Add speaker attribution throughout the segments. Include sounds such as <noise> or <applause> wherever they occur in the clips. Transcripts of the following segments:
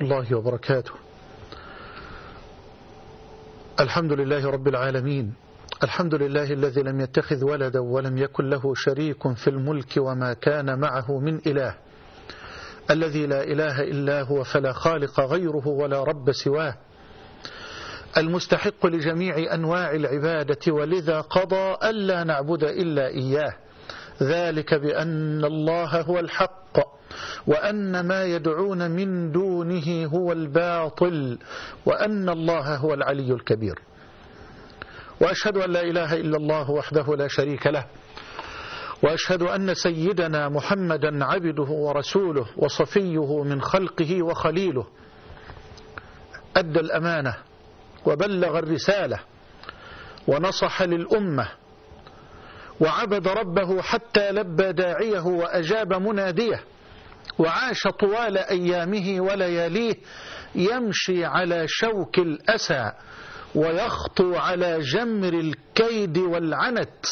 Speaker 1: الله وبركاته الحمد لله رب العالمين الحمد لله الذي لم يتخذ ولدا ولم يكن له شريك في الملك وما كان معه من إله الذي لا إله إلا هو فلا خالق غيره ولا رب سواه المستحق لجميع أنواع العبادة ولذا قضى ألا نعبد إلا إياه ذلك بأن الله هو الحق وأن ما يدعون من دونه هو الباطل وأن الله هو العلي الكبير وأشهد أن لا إله إلا الله وحده لا شريك له وأشهد أن سيدنا محمدا عبده ورسوله وصفيه من خلقه وخليله أدى الأمانة وبلغ الرسالة ونصح للأمة وعبد ربه حتى لبى داعيه وأجاب مناديه وعاش طوال أيامه ولياليه يمشي على شوك الأسى ويخطو على جمر الكيد والعنت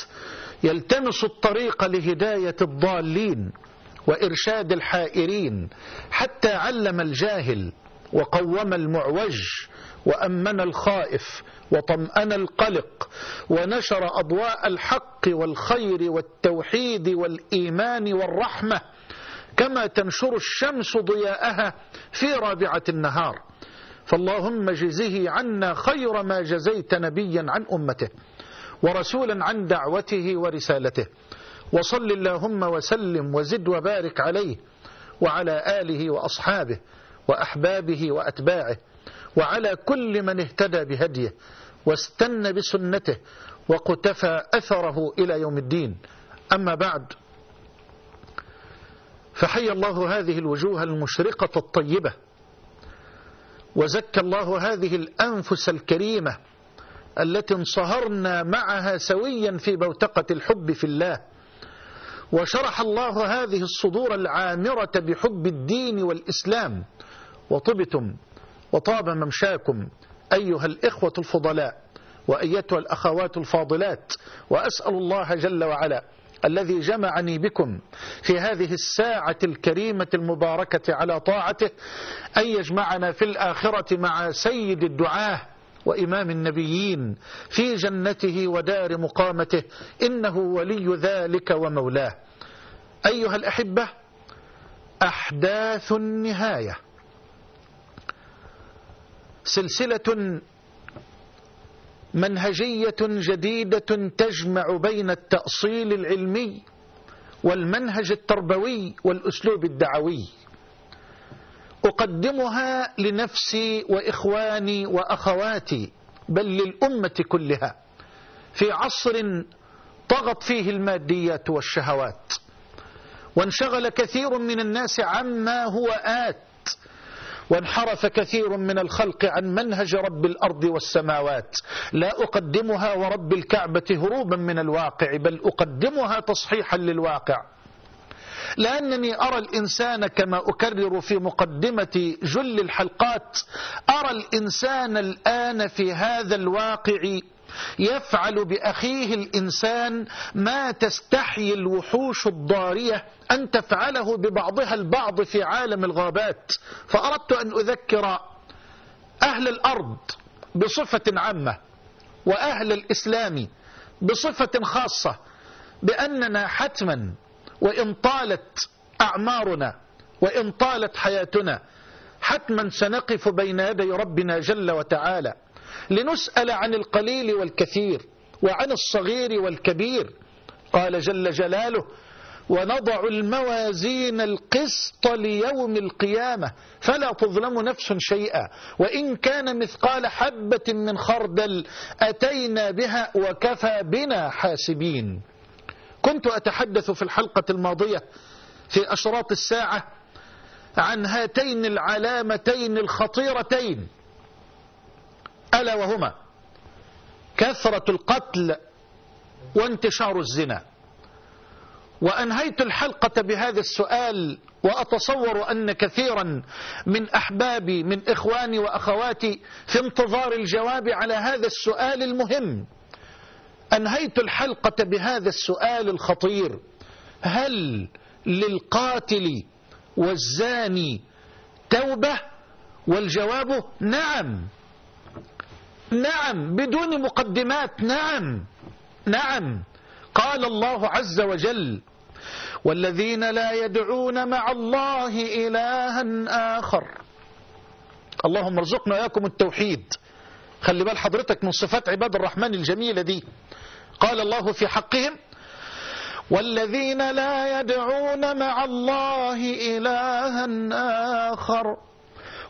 Speaker 1: يلتمس الطريق لهداية الضالين وإرشاد الحائرين حتى علم الجاهل وقوم المعوج وأمن الخائف وطمأن القلق ونشر أضواء الحق والخير والتوحيد والإيمان والرحمة كما تنشر الشمس ضياءها في رابعة النهار فاللهم جزه عنا خير ما جزيت نبيا عن أمته ورسولا عن دعوته ورسالته وصل اللهم وسلم وزد وبارك عليه وعلى آله وأصحابه وأحبابه وأتباعه وعلى كل من اهتدى بهديه واستنى بسنته وقتفى أثره إلى يوم الدين أما بعد فحي الله هذه الوجوه المشرقة الطيبة وزكى الله هذه الأنفس الكريمة التي انصهرنا معها سويا في بوتقة الحب في الله وشرح الله هذه الصدور العامرة بحب الدين والإسلام وطبتم وطاب ممشاكم أيها الإخوة الفضلاء وأيتها الأخوات الفاضلات وأسأل الله جل وعلا الذي جمعني بكم في هذه الساعة الكريمة المباركة على طاعته أن يجمعنا في الآخرة مع سيد الدعاه وإمام النبيين في جنته ودار مقامته إنه ولي ذلك ومولاه أيها الأحبة أحداث النهاية سلسلة منهجية جديدة تجمع بين التأصيل العلمي والمنهج التربوي والأسلوب الدعوي أقدمها لنفسي وإخواني وأخواتي بل للأمة كلها في عصر طغت فيه الماديات والشهوات وانشغل كثير من الناس عما هو آت وانحرف كثير من الخلق عن منهج رب الأرض والسماوات لا أقدمها ورب الكعبة هروبا من الواقع بل أقدمها تصحيحا للواقع لأنني أرى الإنسان كما أكرر في مقدمة جل الحلقات أرى الإنسان الآن في هذا الواقع يفعل بأخيه الإنسان ما تستحي الوحوش الضارية أن تفعله ببعضها البعض في عالم الغابات فأردت أن أذكر أهل الأرض بصفة عامة وأهل الإسلام بصفة خاصة بأننا حتما وإن طالت أعمارنا وإن طالت حياتنا حتما سنقف بين يدي ربنا جل وتعالى لنسأل عن القليل والكثير وعن الصغير والكبير قال جل جلاله ونضع الموازين القسط ليوم القيامة فلا تظلم نفس شيئا وإن كان مثقال حبة من خردل أتينا بها وكفى بنا حاسبين كنت أتحدث في الحلقة الماضية في أشراط الساعة عن هاتين العلامتين الخطيرتين ألا وهما كثرة القتل وانتشار الزنا وأنهيت الحلقة بهذا السؤال وأتصور أن كثيرا من أحبابي من إخواني وأخواتي في انتظار الجواب على هذا السؤال المهم أنهيت الحلقة بهذا السؤال الخطير هل للقاتل والزاني توبة والجواب نعم نعم بدون مقدمات نعم نعم قال الله عز وجل والذين لا يدعون مع الله إلها آخر اللهم ارزقنا إياكم التوحيد خلي بال حضرتك من صفات عباد الرحمن الجميلة دي قال الله في حقهم والذين لا يدعون مع الله إلها آخر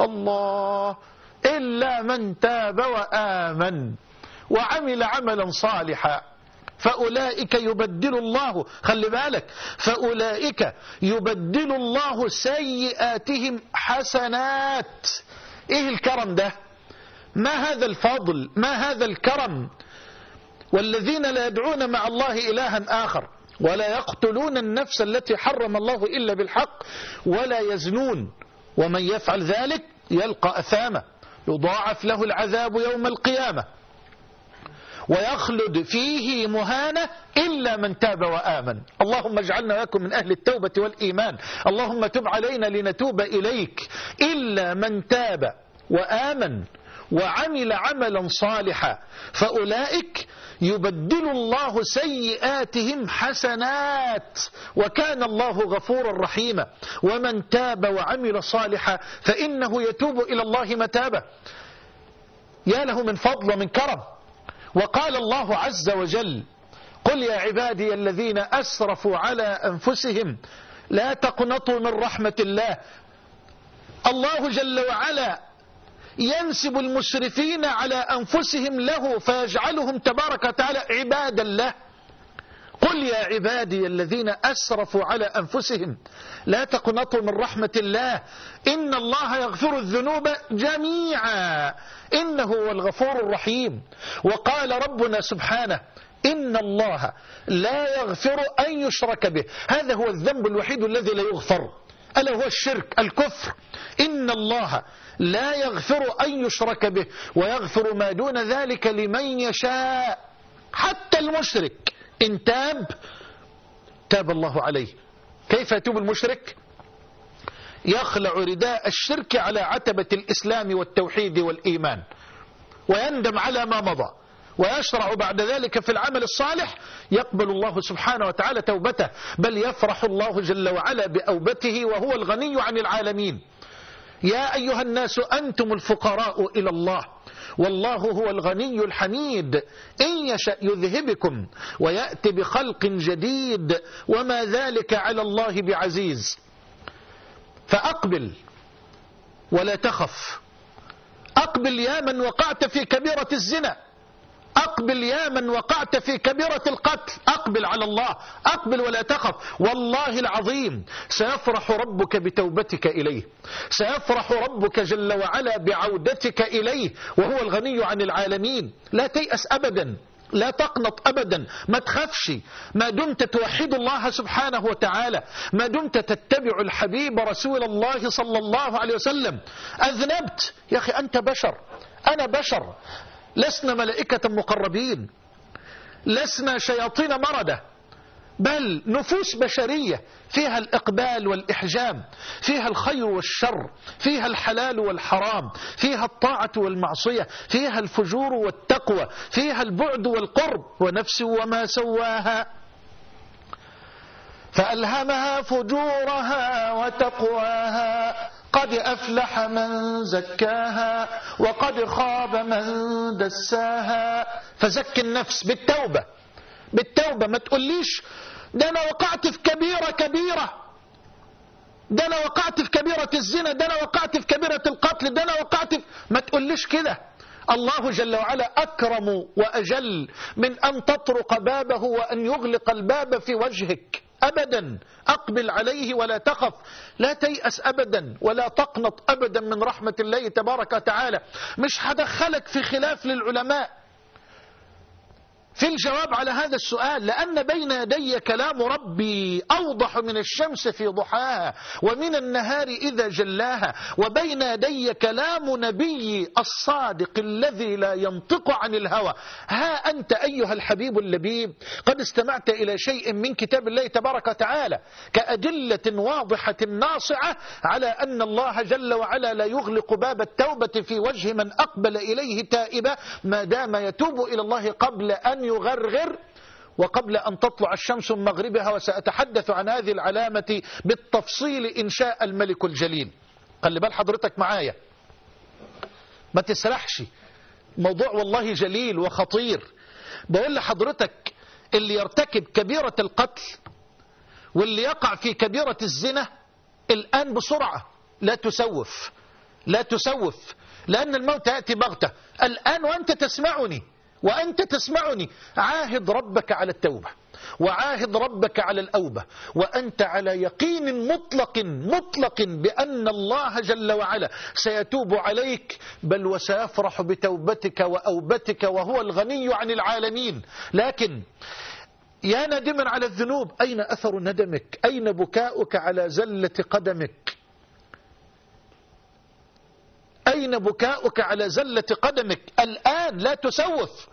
Speaker 1: الله إلا من تاب وآمن وعمل عملا صالحا فأولئك يبدل الله خلي بالك فأولئك يبدل الله سيئاتهم حسنات إيه الكرم ده ما هذا الفضل ما هذا الكرم والذين لا يدعون مع الله إلها آخر ولا يقتلون النفس التي حرم الله إلا بالحق ولا يزنون ومن يفعل ذلك يلقى أثامة يضاعف له العذاب يوم القيامة ويخلد فيه مهانة إلا من تاب وآمن اللهم اجعلنا لكم من أهل التوبة والإيمان اللهم تب علينا لنتوب إليك إلا من تاب وآمن وعمل عملا صالحا فأولئك يبدل الله سيئاتهم حسنات وكان الله غفورا رحيما ومن تاب وعمل صالحا فإنه يتوب إلى الله متابة يا له من فضل ومن كرم وقال الله عز وجل قل يا عبادي الذين أسرفوا على أنفسهم لا تقنطوا من رحمة الله الله جل وعلا ينسب المسرفين على أنفسهم له فيجعلهم تبارك وتعالى عبادا له قل يا عبادي الذين أسرفوا على أنفسهم لا تقنطوا من رحمة الله إن الله يغفر الذنوب جميعا إنه هو الغفور الرحيم وقال ربنا سبحانه إن الله لا يغفر أن يشرك به هذا هو الذنب الوحيد الذي لا يغفر ألا هو الشرك الكفر إن الله لا يغفر أن يشرك به ويغفر ما دون ذلك لمن يشاء حتى المشرك إن تاب تاب الله عليه كيف يتوب المشرك يخلع رداء الشرك على عتبة الإسلام والتوحيد والإيمان ويندم على ما مضى ويشرع بعد ذلك في العمل الصالح يقبل الله سبحانه وتعالى توبته بل يفرح الله جل وعلا بأوبته وهو الغني عن العالمين يا أيها الناس أنتم الفقراء إلى الله والله هو الغني الحميد إن يشأ يذهبكم ويأتي بخلق جديد وما ذلك على الله بعزيز فأقبل ولا تخف أقبل يا من وقعت في كبيرة الزنا أقبل يا من وقعت في كبيرة القتل أقبل على الله أقبل ولا تخف والله العظيم سيفرح ربك بتوبتك إليه سيفرح ربك جل وعلا بعودتك إليه وهو الغني عن العالمين لا تيأس أبدا لا تقنط أبدا ما تخافش ما دمت توحد الله سبحانه وتعالى ما دمت تتبع الحبيب رسول الله صلى الله عليه وسلم أذنبت يا أخي أنت بشر أنا بشر لسنا ملائكة مقربين لسنا شياطين مردة بل نفوس بشرية فيها الإقبال والإحجام فيها الخير والشر فيها الحلال والحرام فيها الطاعة والمعصية فيها الفجور والتقوى فيها البعد والقرب ونفس وما سواها فألهمها فجورها وتقواها قد أفلح من زكاها وقد خاب من دساها فزك النفس بالتوبة بالتوبة ما تقوليش ده أنا وقعت في كبيرة كبيرة ده أنا وقعت في كبيرة الزنا ده أنا وقعت في كبيرة القتل ده أنا وقعت في... ما تقوليش كده الله جل وعلا أكرم وأجل من أن تطرق بابه وأن يغلق الباب في وجهك أبدا أقبل عليه ولا تخف لا تيأس أبدا ولا تقنط أبدا من رحمة الله تبارك وتعالى مش هدخلك في خلاف للعلماء في الجواب على هذا السؤال لأن بين يدي كلام ربي أوضح من الشمس في ضحاها ومن النهار إذا جلاها وبين يدي كلام نبي الصادق الذي لا ينطق عن الهوى ها أنت أيها الحبيب اللبيب قد استمعت إلى شيء من كتاب الله تبارك وتعالى كأدلة واضحة ناصعة على أن الله جل وعلا لا يغلق باب التوبة في وجه من أقبل إليه تائبا ما دام يتوب إلى الله قبل أن لم يغرغر وقبل أن تطلع الشمس من مغربها وسأتحدث عن هذه العلامة بالتفصيل إن شاء الملك الجليل خلي بال حضرتك معايا ما تسرحش موضوع والله جليل وخطير بقول لحضرتك اللي يرتكب كبيرة القتل واللي يقع في كبيرة الزنا الآن بسرعة لا تسوف لا تسوف لأن الموت يأتي بغتة الآن وأنت تسمعني وأنت تسمعني عاهد ربك على التوبة وعاهد ربك على الأوبة وأنت على يقين مطلق مطلق بأن الله جل وعلا سيتوب عليك بل وسيفرح بتوبتك وأوبتك وهو الغني عن العالمين لكن يا نادما على الذنوب أين أثر ندمك أين بكاؤك على زلة قدمك أين بكاؤك على زلة قدمك الآن لا تسوف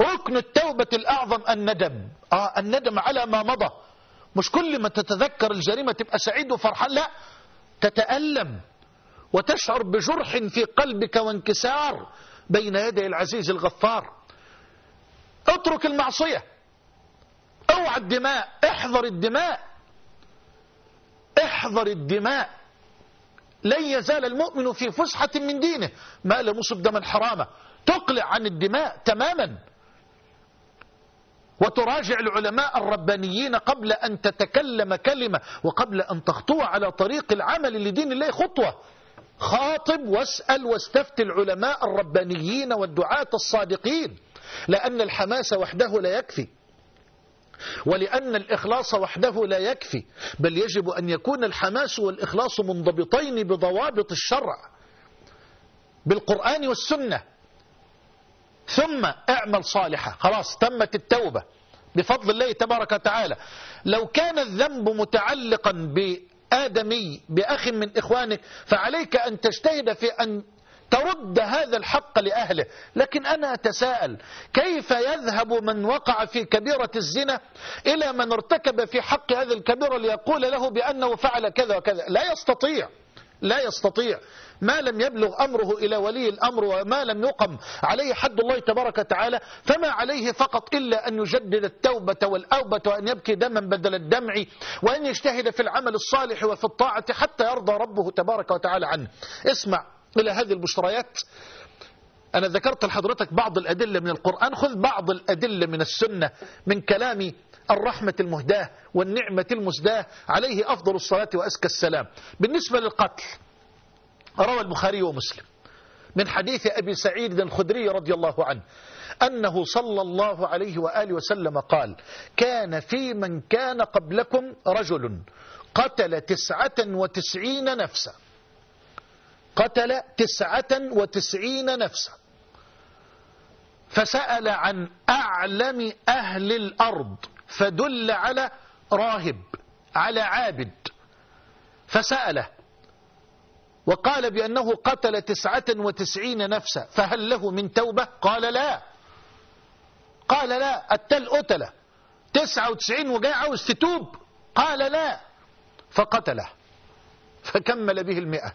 Speaker 1: ركن التوبة الأعظم الندم آه الندم على ما مضى مش كل ما تتذكر الجريمة تبقى سعيد وفرحان لا تتألم وتشعر بجرح في قلبك وانكسار بين يدي العزيز الغفار اترك المعصية اوعى الدماء احذر الدماء احذر الدماء لن يزال المؤمن في فسحة من دينه ما لم يصب دما حرامة تقلع عن الدماء تماما وتراجع العلماء الربانيين قبل أن تتكلم كلمة وقبل أن تخطو على طريق العمل لدين الله خطوة خاطب واسأل واستفت العلماء الربانيين والدعاة الصادقين لأن الحماس وحده لا يكفي ولأن الإخلاص وحده لا يكفي بل يجب أن يكون الحماس والإخلاص منضبطين بضوابط الشرع بالقرآن والسنة ثم اعمل صالحا خلاص تمت التوبة بفضل الله تبارك وتعالى لو كان الذنب متعلقا بآدمي بأخ من إخوانك فعليك أن تجتهد في أن ترد هذا الحق لأهله لكن أنا أتساءل كيف يذهب من وقع في كبيرة الزنا إلى من ارتكب في حق هذا الكبير ليقول له بأنه فعل كذا وكذا لا يستطيع لا يستطيع ما لم يبلغ أمره إلى ولي الأمر وما لم يقم عليه حد الله تبارك وتعالى فما عليه فقط إلا أن يجدد التوبة والأوبة وأن يبكي دما بدل الدمع وأن يجتهد في العمل الصالح وفي الطاعة حتى يرضى ربه تبارك وتعالى عنه اسمع إلى هذه المشتريات أنا ذكرت لحضرتك بعض الأدلة من القرآن خذ بعض الأدلة من السنة من كلام الرحمة المهداة والنعمة المزداة عليه أفضل الصلاة وأزكى السلام بالنسبة للقتل روى البخاري ومسلم من حديث أبي سعيد الخدري رضي الله عنه أنه صلى الله عليه وآله وسلم قال كان في من كان قبلكم رجل قتل تسعة وتسعين نفسا قتل تسعة وتسعين نفسا فسأل عن أعلم أهل الأرض فدل على راهب على عابد فسأله وقال بأنه قتل تسعة وتسعين نفسا فهل له من توبة قال لا قال لا التل قتله تسعة وتسعين وجاي عاوز تتوب قال لا فقتله فكمل به المئة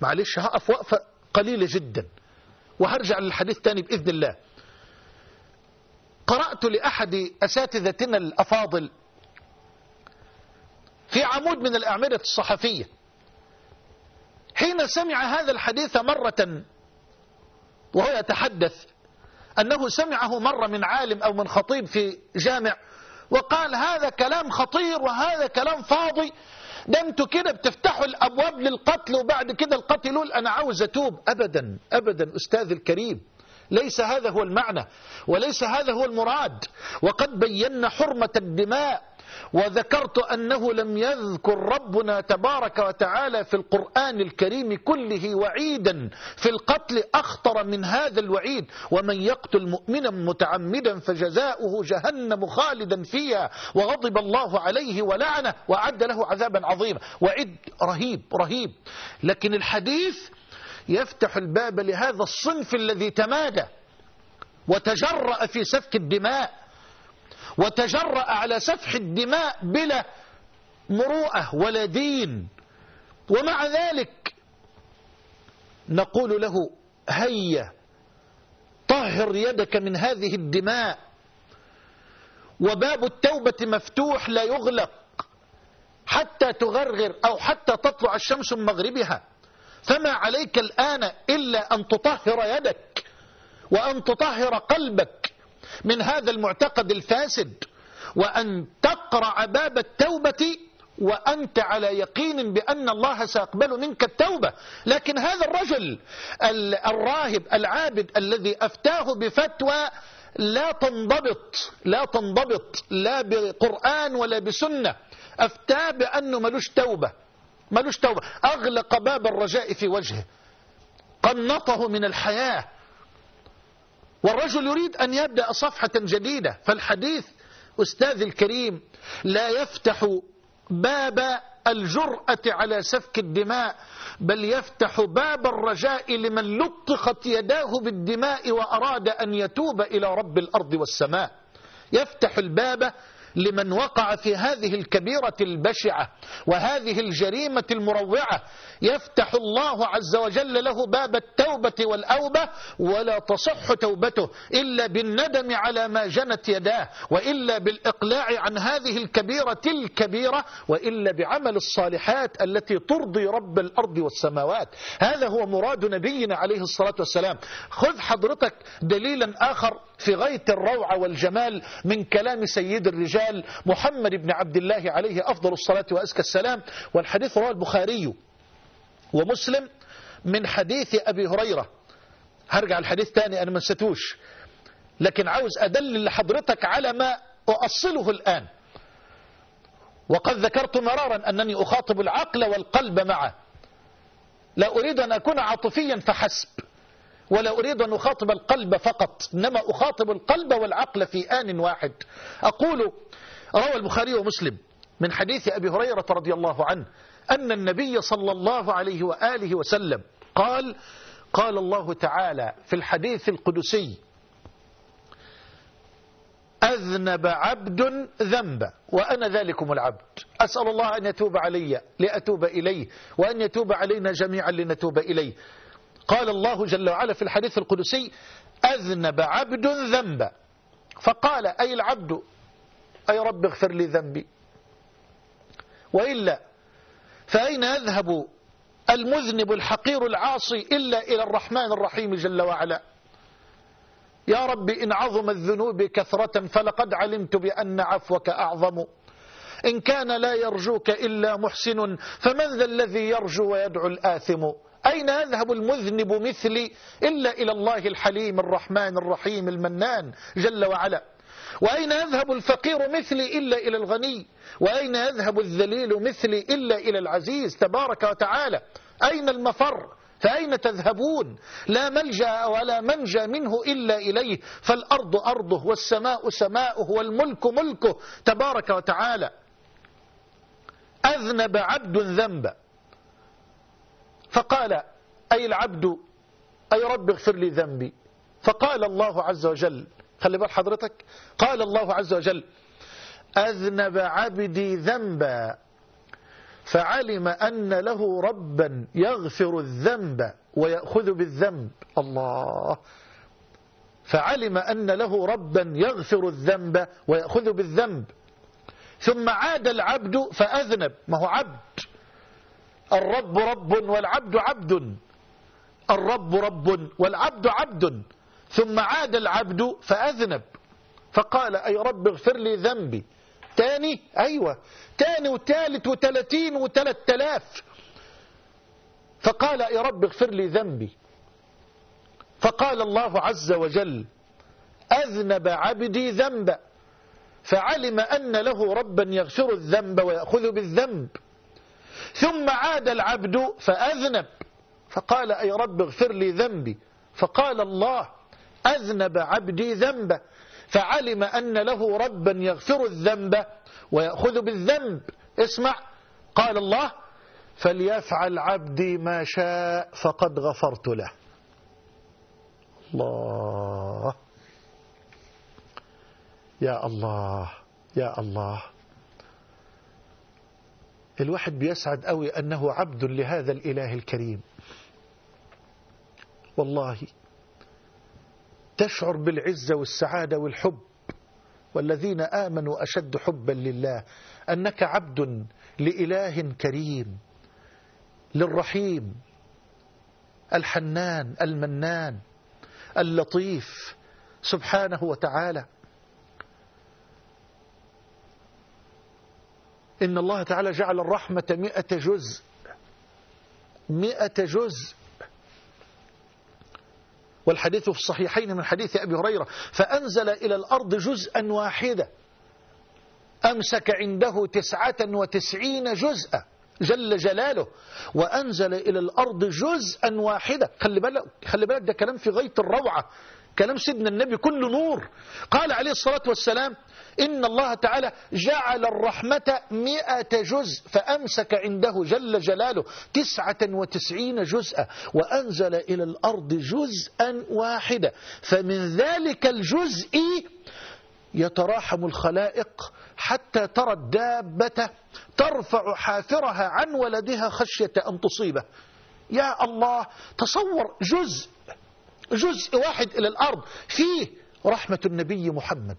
Speaker 1: معلش هقف وقفة قليلة جدا وهرجع للحديث تاني بإذن الله قرأت لأحد أساتذتنا الأفاضل في عمود من الأعمدة الصحفية حين سمع هذا الحديث مرة وهو يتحدث أنه سمعه مرة من عالم أو من خطيب في جامع وقال هذا كلام خطير وهذا كلام فاضي ده انتوا كده بتفتحوا الابواب للقتل وبعد كده القتل يقول انا عاوز اتوب ابدا ابدا استاذ الكريم ليس هذا هو المعنى وليس هذا هو المراد وقد بينا حرمة الدماء وذكرت أنه لم يذكر ربنا تبارك وتعالى في القرآن الكريم كله وعيدا في القتل أخطر من هذا الوعيد ومن يقتل مؤمنا متعمدا فجزاؤه جهنم خالدا فيها وغضب الله عليه ولعنه وأعد له عذابا عظيما وعد رهيب رهيب لكن الحديث يفتح الباب لهذا الصنف الذي تمادى وتجرأ في سفك الدماء وتجرأ على سفح الدماء بلا مروءة ولا دين ومع ذلك نقول له هيا طهر يدك من هذه الدماء وباب التوبة مفتوح لا يغلق حتى تغرغر أو حتى تطلع الشمس من مغربها فما عليك الآن إلا أن تطهر يدك وأن تطهر قلبك من هذا المعتقد الفاسد وأن تقرع باب التوبة وأنت على يقين بأن الله سيقبل منك التوبة لكن هذا الرجل الراهب العابد الذي أفتاه بفتوى لا تنضبط لا تنضبط لا بقرآن ولا بسنة أفتى بأنه ملوش توبة ملوش توبة أغلق باب الرجاء في وجهه قنطه من الحياة والرجل يريد أن يبدأ صفحة جديدة فالحديث أستاذ الكريم لا يفتح باب الجرأة على سفك الدماء بل يفتح باب الرجاء لمن لطخت يداه بالدماء وأراد أن يتوب إلى رب الأرض والسماء يفتح الباب لمن وقع في هذه الكبيرة البشعة وهذه الجريمة المروعة يفتح الله عز وجل له باب التوبة والأوبة ولا تصح توبته إلا بالندم على ما جنت يداه وإلا بالإقلاع عن هذه الكبيرة الكبيرة وإلا بعمل الصالحات التي ترضي رب الأرض والسماوات هذا هو مراد نبينا عليه الصلاة والسلام خذ حضرتك دليلا آخر في غاية الروعة والجمال من كلام سيد الرجال محمد بن عبد الله عليه أفضل الصلاة وأزكى السلام والحديث رواه البخاري ومسلم من حديث أبي هريرة هرجع الحديث تاني أنا ما نسيتوش لكن عاوز أدلل لحضرتك على ما أؤصله الآن وقد ذكرت مرارا أنني أخاطب العقل والقلب معه لا أريد أن أكون عاطفيا فحسب ولا أريد أن أخاطب القلب فقط إنما أخاطب القلب والعقل في آن واحد أقول روى البخاري ومسلم من حديث أبي هريرة رضي الله عنه أن النبي صلى الله عليه وآله وسلم قال قال الله تعالى في الحديث القدسي أذنب عبد ذنب وأنا ذلكم العبد أسأل الله أن يتوب علي لأتوب إليه وأن يتوب علينا جميعا لنتوب إليه قال الله جل وعلا في الحديث القدسي أذنب عبد ذنبا فقال أي العبد أي رب اغفر لي ذنبي وإلا فأين يذهب المذنب الحقير العاصي إلا إلى الرحمن الرحيم جل وعلا يا رب إن عظم الذنوب كثرة فلقد علمت بأن عفوك أعظم إن كان لا يرجوك إلا محسن فمن ذا الذي يرجو ويدعو الآثم أين يذهب المذنب مثلي إلا إلى الله الحليم الرحمن الرحيم المنان جل وعلا وأين يذهب الفقير مثلي إلا إلى الغني وأين يذهب الذليل مثلي إلا إلى العزيز تبارك وتعالى أين المفر فأين تذهبون لا ملجأ ولا منجى منه إلا إليه فالأرض أرضه والسماء سماؤه والملك ملكه تبارك وتعالى أذنب عبد ذنبا فقال أي العبد أي رب اغفر لي ذنبي فقال الله عز وجل خلي بال حضرتك قال الله عز وجل أذنب عبدي ذنبا فعلم أن له ربا يغفر الذنب ويأخذ بالذنب الله فعلم أن له ربا يغفر الذنب ويأخذ بالذنب ثم عاد العبد فأذنب ما هو عبد الرب رب والعبد عبد الرب رب والعبد عبد ثم عاد العبد فأذنب فقال أي رب اغفر لي ذنبي تاني أيوة تاني وتالت وتلاتين وتلات تلاف فقال أي رب اغفر لي ذنبي فقال الله عز وجل أذنب عبدي ذنبا فعلم أن له ربا يغفر الذنب ويأخذ بالذنب ثم عاد العبد فأذنب فقال أي رب اغفر لي ذنبي فقال الله أذنب عبدي ذنبه فعلم أن له ربا يغفر الذنب ويأخذ بالذنب اسمع قال الله فليفعل عبدي ما شاء فقد غفرت له الله يا الله يا الله الواحد بيسعد قوي أنه عبد لهذا الإله الكريم والله تشعر بالعزة والسعادة والحب والذين آمنوا أشد حبا لله أنك عبد لإله كريم للرحيم الحنان المنان اللطيف سبحانه وتعالى إن الله تعالى جعل الرحمة مئة جزء مئة جزء والحديث في الصحيحين من حديث أبي هريرة فأنزل إلى الأرض جزءا واحدة أمسك عنده تسعة وتسعين جزءا جل جلاله وأنزل إلى الأرض جزءا واحدة خلي بالك, خلي بالك ده كلام في غاية الروعة كلام سيدنا النبي كله نور قال عليه الصلاة والسلام إن الله تعالى جعل الرحمة مئة جزء فأمسك عنده جل جلاله تسعة وتسعين جزءا وأنزل إلى الأرض جزءا واحدا فمن ذلك الجزء يتراحم الخلائق حتى ترى الدابة ترفع حافرها عن ولدها خشية أن تصيبه يا الله تصور جزء جزء واحد إلى الأرض فيه رحمة النبي محمد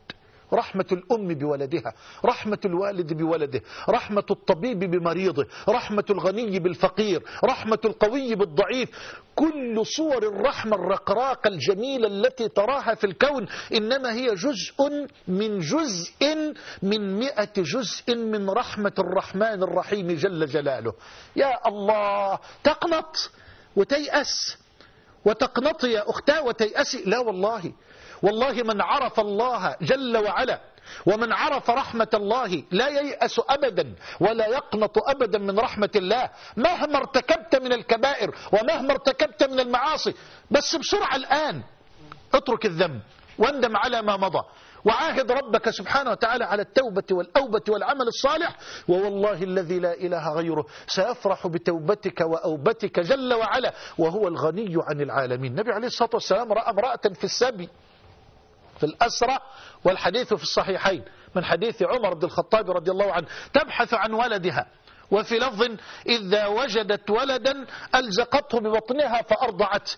Speaker 1: رحمة الأم بولدها رحمة الوالد بولده رحمة الطبيب بمريضه رحمة الغني بالفقير رحمة القوي بالضعيف كل صور الرحمة الرقراقة الجميلة التي تراها في الكون إنما هي جزء من جزء من مئة جزء من رحمة الرحمن الرحيم جل جلاله يا الله تقنط وتيأس وتقنطي يا أختاه وتيأسي لا والله والله من عرف الله جل وعلا ومن عرف رحمة الله لا ييأس أبدا ولا يقنط أبدا من رحمة الله مهما ارتكبت من الكبائر ومهما ارتكبت من المعاصي بس بسرعة الآن اترك الذنب واندم على ما مضى وعاهد ربك سبحانه وتعالى على التوبة والأوبة والعمل الصالح ووالله الذي لا إله غيره سيفرح بتوبتك وأوبتك جل وعلا وهو الغني عن العالمين النبي عليه الصلاة والسلام رأى امرأة في السبي في الأسرة والحديث في الصحيحين من حديث عمر بن الخطاب رضي الله عنه تبحث عن ولدها وفي لفظ إذا وجدت ولدا ألزقته ببطنها فأرضعت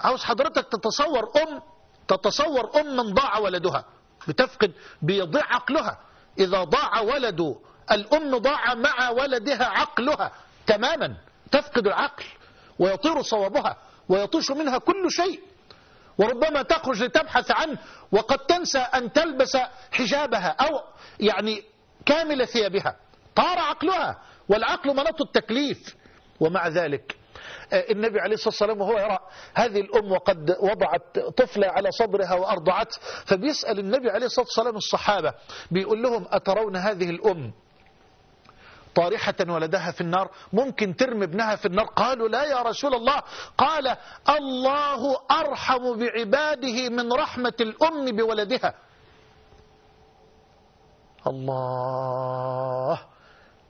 Speaker 1: عاوز حضرتك تتصور أم تتصور أم ضاع ولدها بتفقد بيضيع عقلها إذا ضاع ولد الأم ضاع مع ولدها عقلها تماما تفقد العقل ويطير صوابها ويطيش منها كل شيء وربما تخرج لتبحث عنه وقد تنسى أن تلبس حجابها أو يعني كامل ثيابها طار عقلها والعقل مناط التكليف ومع ذلك آه، النبي عليه الصلاة والسلام وهو يرى هذه الأم وقد وضعت طفلة على صدرها وأرضعت فبيسأل النبي عليه الصلاة والسلام الصحابة بيقول لهم أترون هذه الأم طارحة ولدها في النار ممكن ترمي ابنها في النار قالوا لا يا رسول الله قال الله أرحم بعباده من رحمة الأم بولدها الله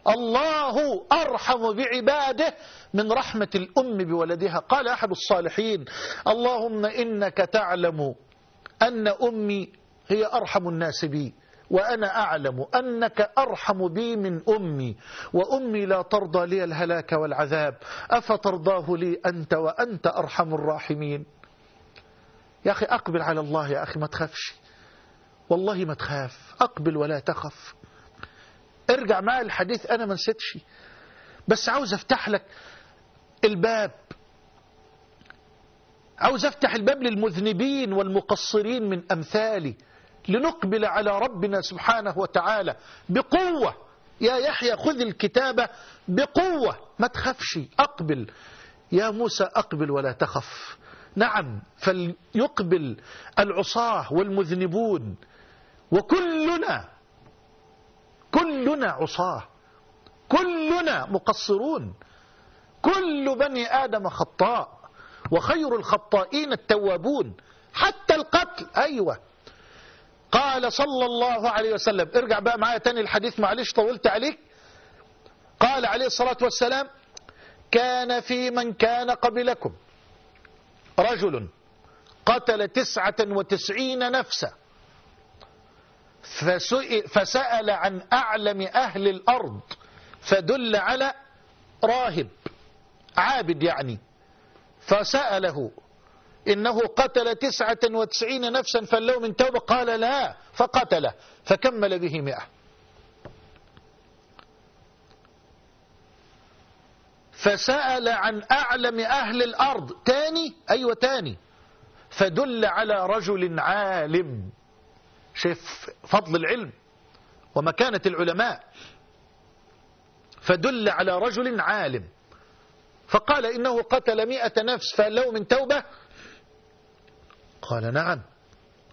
Speaker 1: الله أرحم بعباده من رحمة الأم بولدها قال أحد الصالحين اللهم إنك تعلم أن أمي هي أرحم الناس بي وأنا أعلم أنك أرحم بي من أمي وأمي لا ترضى لي الهلاك والعذاب أفترضاه لي أنت وأنت أرحم الراحمين يا أخي أقبل على الله يا أخي ما تخافش والله ما تخاف أقبل ولا تخف ارجع معايا الحديث أنا ما نسيتش بس عاوز افتح لك الباب عاوز افتح الباب للمذنبين والمقصرين من أمثالي لنقبل على ربنا سبحانه وتعالى بقوة يا يحيى خذ الكتابة بقوة ما تخافش أقبل يا موسى أقبل ولا تخف نعم فليقبل العصاه والمذنبون وكلنا كلنا عصاه كلنا مقصرون كل بني آدم خطاء وخير الخطائين التوابون حتى القتل أيوة قال صلى الله عليه وسلم ارجع بقى معايا تاني الحديث معلش طولت عليك قال عليه الصلاة والسلام كان في من كان قبلكم رجل قتل تسعة وتسعين نفسا فسأل عن أعلم أهل الأرض فدل على راهب عابد يعني فسأله إنه قتل تسعة وتسعين نفسا فلو من توبة قال لا فقتله فكمل به مئة فسأل عن أعلم أهل الأرض تاني أيوة تاني فدل على رجل عالم شايف فضل العلم ومكانة العلماء فدل على رجل عالم فقال إنه قتل مئة نفس فهل له من توبة قال نعم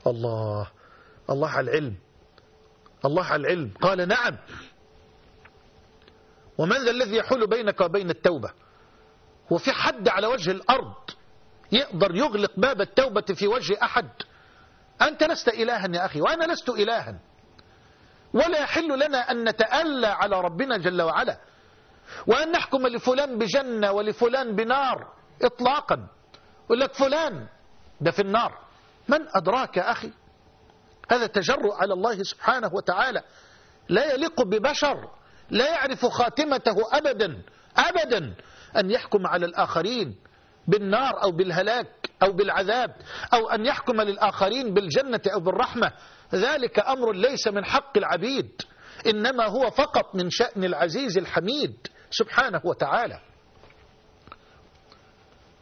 Speaker 1: الله الله على العلم الله على العلم قال نعم ومن ذا الذي يحول بينك وبين التوبة وفي حد على وجه الأرض يقدر يغلق باب التوبة في وجه أحد أنت لست إلها يا أخي وأنا لست إلها ولا يحل لنا أن نتألى على ربنا جل وعلا وأن نحكم لفلان بجنة ولفلان بنار إطلاقا يقول لك فلان ده في النار من أدراك أخي هذا تجرؤ على الله سبحانه وتعالى لا يليق ببشر لا يعرف خاتمته أبدا أبدا أن يحكم على الآخرين بالنار أو بالهلاك أو بالعذاب أو أن يحكم للآخرين بالجنة أو بالرحمة ذلك أمر ليس من حق العبيد إنما هو فقط من شأن العزيز الحميد سبحانه وتعالى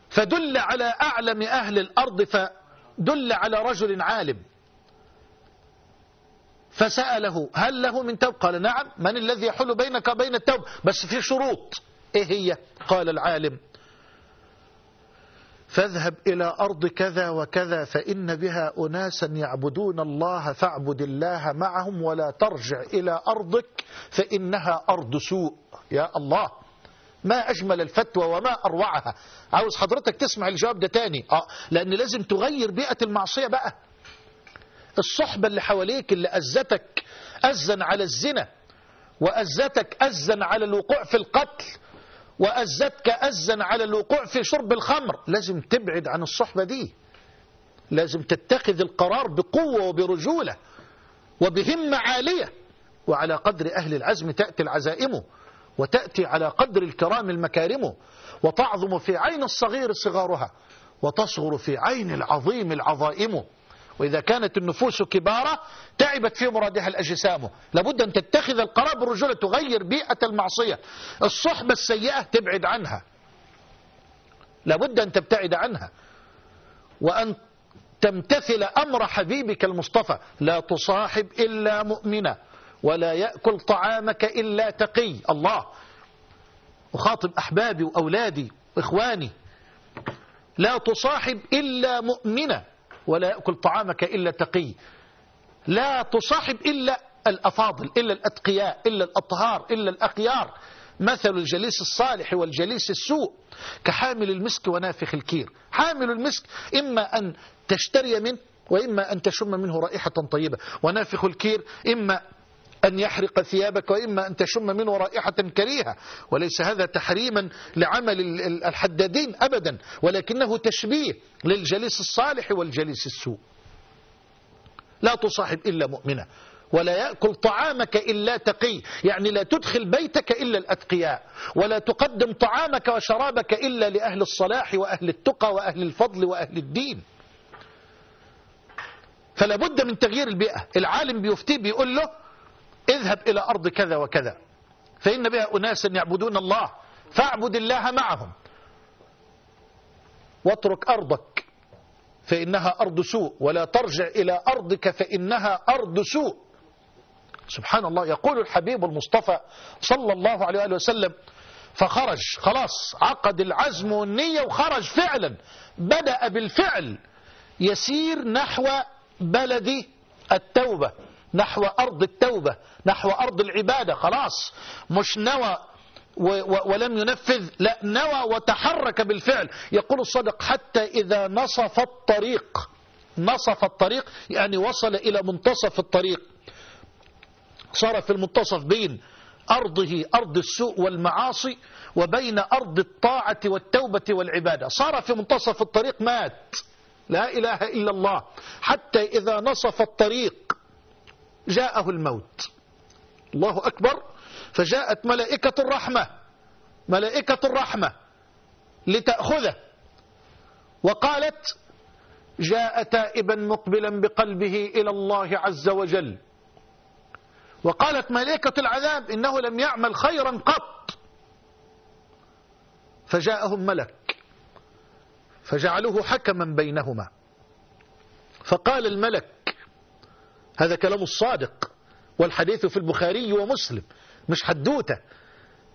Speaker 1: فدل على أعلم أهل الأرض فدل على رجل عالم فسأله هل له من توب قال نعم من الذي يحل بينك وبين التوب بس في شروط إيه هي قال العالم فاذهب إلى أرض كذا وكذا فإن بها أناسا يعبدون الله فاعبد الله معهم ولا ترجع إلى أرضك فإنها أرض سوء يا الله ما أجمل الفتوى وما أروعها عاوز حضرتك تسمع الجواب ده تاني آه لأن لازم تغير بيئة المعصية بقى الصحبة اللي حواليك اللي أزتك ازن على الزنا وأزتك ازن على الوقوع في القتل وأزتك أزا على الوقوع في شرب الخمر لازم تبعد عن الصحبة دي لازم تتخذ القرار بقوة وبرجولة وبهمة عالية وعلى قدر أهل العزم تأتي العزائم وتأتي على قدر الكرام المكارم وتعظم في عين الصغير صغارها وتصغر في عين العظيم العظائم وإذا كانت النفوس كبارة تعبت في مرادها الأجسام لابد أن تتخذ القرار بالرجولة تغير بيئة المعصية الصحبة السيئة تبعد عنها لابد أن تبتعد عنها وأن تمتثل أمر حبيبك المصطفى لا تصاحب إلا مؤمنا ولا يأكل طعامك إلا تقي الله أخاطب أحبابي وأولادي وإخواني لا تصاحب إلا مؤمنا ولا يأكل طعامك إلا تقي لا تصاحب إلا الأفاضل إلا الأتقياء إلا الأطهار إلا الأخيار مثل الجليس الصالح والجليس السوء كحامل المسك ونافخ الكير حامل المسك إما أن تشتري منه وإما أن تشم منه رائحة طيبة ونافخ الكير إما أن يحرق ثيابك وإما أن تشم منه رائحة كريهة وليس هذا تحريما لعمل الحدادين أبدا ولكنه تشبيه للجليس الصالح والجليس السوء لا تصاحب إلا مؤمنة ولا يأكل طعامك إلا تقي يعني لا تدخل بيتك إلا الأتقياء ولا تقدم طعامك وشرابك إلا لأهل الصلاح وأهل التقى وأهل الفضل وأهل الدين فلا بد من تغيير البيئة العالم بيفتي بيقول له اذهب إلى أرض كذا وكذا فإن بها أناسا يعبدون الله فاعبد الله معهم واترك أرضك فإنها أرض سوء ولا ترجع إلى أرضك فإنها أرض سوء سبحان الله يقول الحبيب المصطفى صلى الله عليه وآله وسلم فخرج خلاص عقد العزم والنية وخرج فعلا بدأ بالفعل يسير نحو بلد التوبة نحو أرض التوبة نحو أرض العبادة خلاص مش نوى ولم ينفذ لا نوى وتحرك بالفعل يقول الصادق حتى إذا نصف الطريق نصف الطريق يعني وصل إلى منتصف الطريق صار في المنتصف بين أرضه أرض السوء والمعاصي وبين أرض الطاعة والتوبة والعبادة صار في منتصف الطريق مات لا إله إلا الله حتى إذا نصف الطريق جاءه الموت الله أكبر فجاءت ملائكة الرحمة ملائكة الرحمة لتأخذه وقالت جاء تائبا مقبلا بقلبه إلى الله عز وجل وقالت ملائكة العذاب إنه لم يعمل خيرا قط فجاءهم ملك فجعلوه حكما بينهما فقال الملك هذا كلام الصادق والحديث في البخاري ومسلم مش حدوته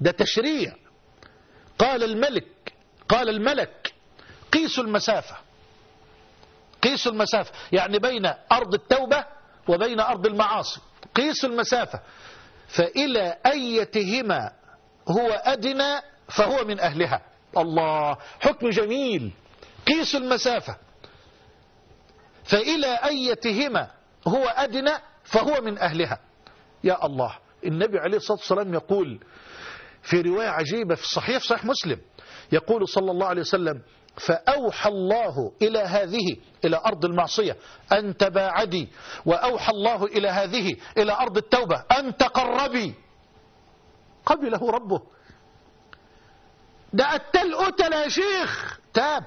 Speaker 1: ده تشريع قال الملك قال الملك قيسوا المسافة قيسوا المسافة يعني بين أرض التوبة وبين أرض المعاصي قيسوا المسافة فإلى أيتهما هو أدنى فهو من أهلها الله حكم جميل قيسوا المسافة فإلى أيتهما هو أدنى فهو من أهلها يا الله النبي عليه الصلاة والسلام يقول في رواية عجيبة في الصحيح صحيح مسلم يقول صلى الله عليه وسلم فأوحى الله إلى هذه إلى أرض المعصية أن تباعدي وأوحى الله إلى هذه إلى أرض التوبة أن تقربي قبله ربه ده قتل قتل يا شيخ تاب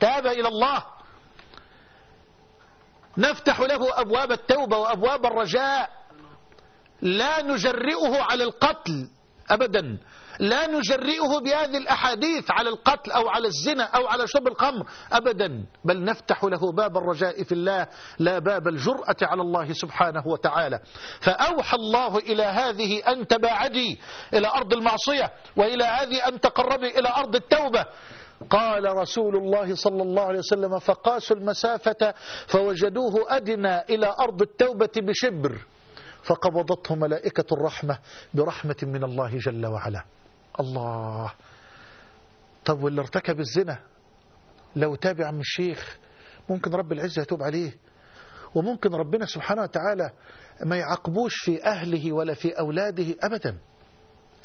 Speaker 1: تاب إلى الله نفتح له أبواب التوبة وأبواب الرجاء لا نجرئه على القتل أبدا لا نجرئه بهذه الأحاديث على القتل أو على الزنا أو على شرب الخمر أبدا بل نفتح له باب الرجاء في الله لا باب الجرأة على الله سبحانه وتعالى فأوحى الله إلى هذه أن تباعدي إلى أرض المعصية وإلى هذه أن تقربي إلى أرض التوبة قال رسول الله صلى الله عليه وسلم فقاسوا المسافة فوجدوه أدنى إلى أرض التوبة بشبر فقبضته ملائكة الرحمة برحمة من الله جل وعلا الله طب واللي ارتكب الزنا لو تابع عم الشيخ ممكن رب العزة يتوب عليه وممكن ربنا سبحانه وتعالى ما يعاقبوش في أهله ولا في أولاده أبدا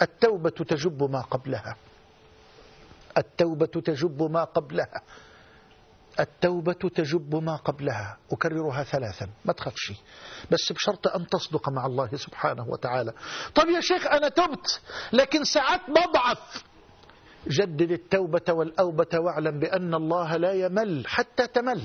Speaker 1: التوبة تجب ما قبلها التوبة تجب ما قبلها التوبة تجب ما قبلها أكررها ثلاثا ما تخافش بس بشرط أن تصدق مع الله سبحانه وتعالى طب يا شيخ أنا تبت لكن ساعات بضعف جدد التوبة والأوبة واعلم بأن الله لا يمل حتى تمل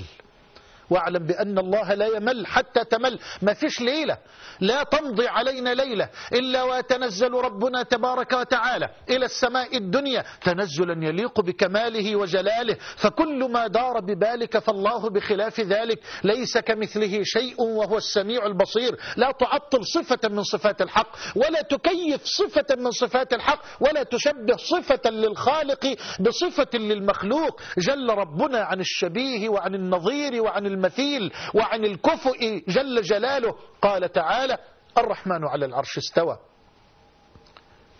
Speaker 1: واعلم بأن الله لا يمل حتى تمل ما فيش ليلة لا تمضي علينا ليلة إلا وتنزل ربنا تبارك وتعالى إلى السماء الدنيا تنزلا يليق بكماله وجلاله فكل ما دار ببالك فالله بخلاف ذلك ليس كمثله شيء وهو السميع البصير لا تعطل صفة من صفات الحق ولا تكيف صفة من صفات الحق ولا تشبه صفة للخالق بصفة للمخلوق جل ربنا عن الشبيه وعن النظير وعن الم المثيل وعن الكفؤ جل جلاله قال تعالى الرحمن على العرش استوى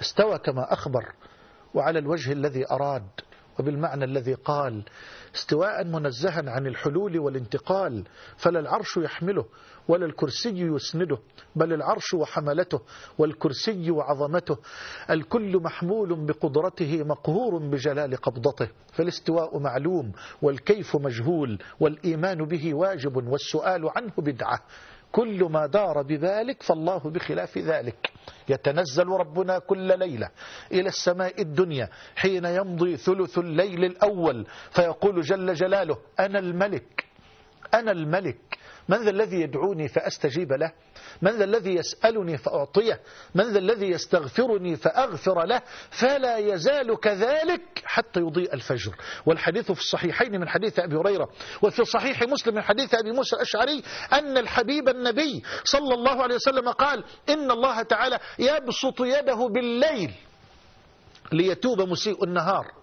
Speaker 1: استوى كما أخبر وعلى الوجه الذي أراد وبالمعنى الذي قال استواء منزها عن الحلول والانتقال فلا العرش يحمله ولا الكرسي يسنده بل العرش وحملته والكرسي وعظمته الكل محمول بقدرته مقهور بجلال قبضته فالاستواء معلوم والكيف مجهول والإيمان به واجب والسؤال عنه بدعة كل ما دار بذلك فالله بخلاف ذلك يتنزل ربنا كل ليلة إلى السماء الدنيا حين يمضي ثلث الليل الأول فيقول جل جلاله أنا الملك أنا الملك من ذا الذي يدعوني فأستجيب له من ذا الذي يسألني فأعطيه من ذا الذي يستغفرني فأغفر له فلا يزال كذلك حتى يضيء الفجر والحديث في الصحيحين من حديث أبي هريرة وفي صحيح مسلم من حديث أبي موسى الأشعري أن الحبيب النبي صلى الله عليه وسلم قال إن الله تعالى يبسط يده بالليل ليتوب مسيء النهار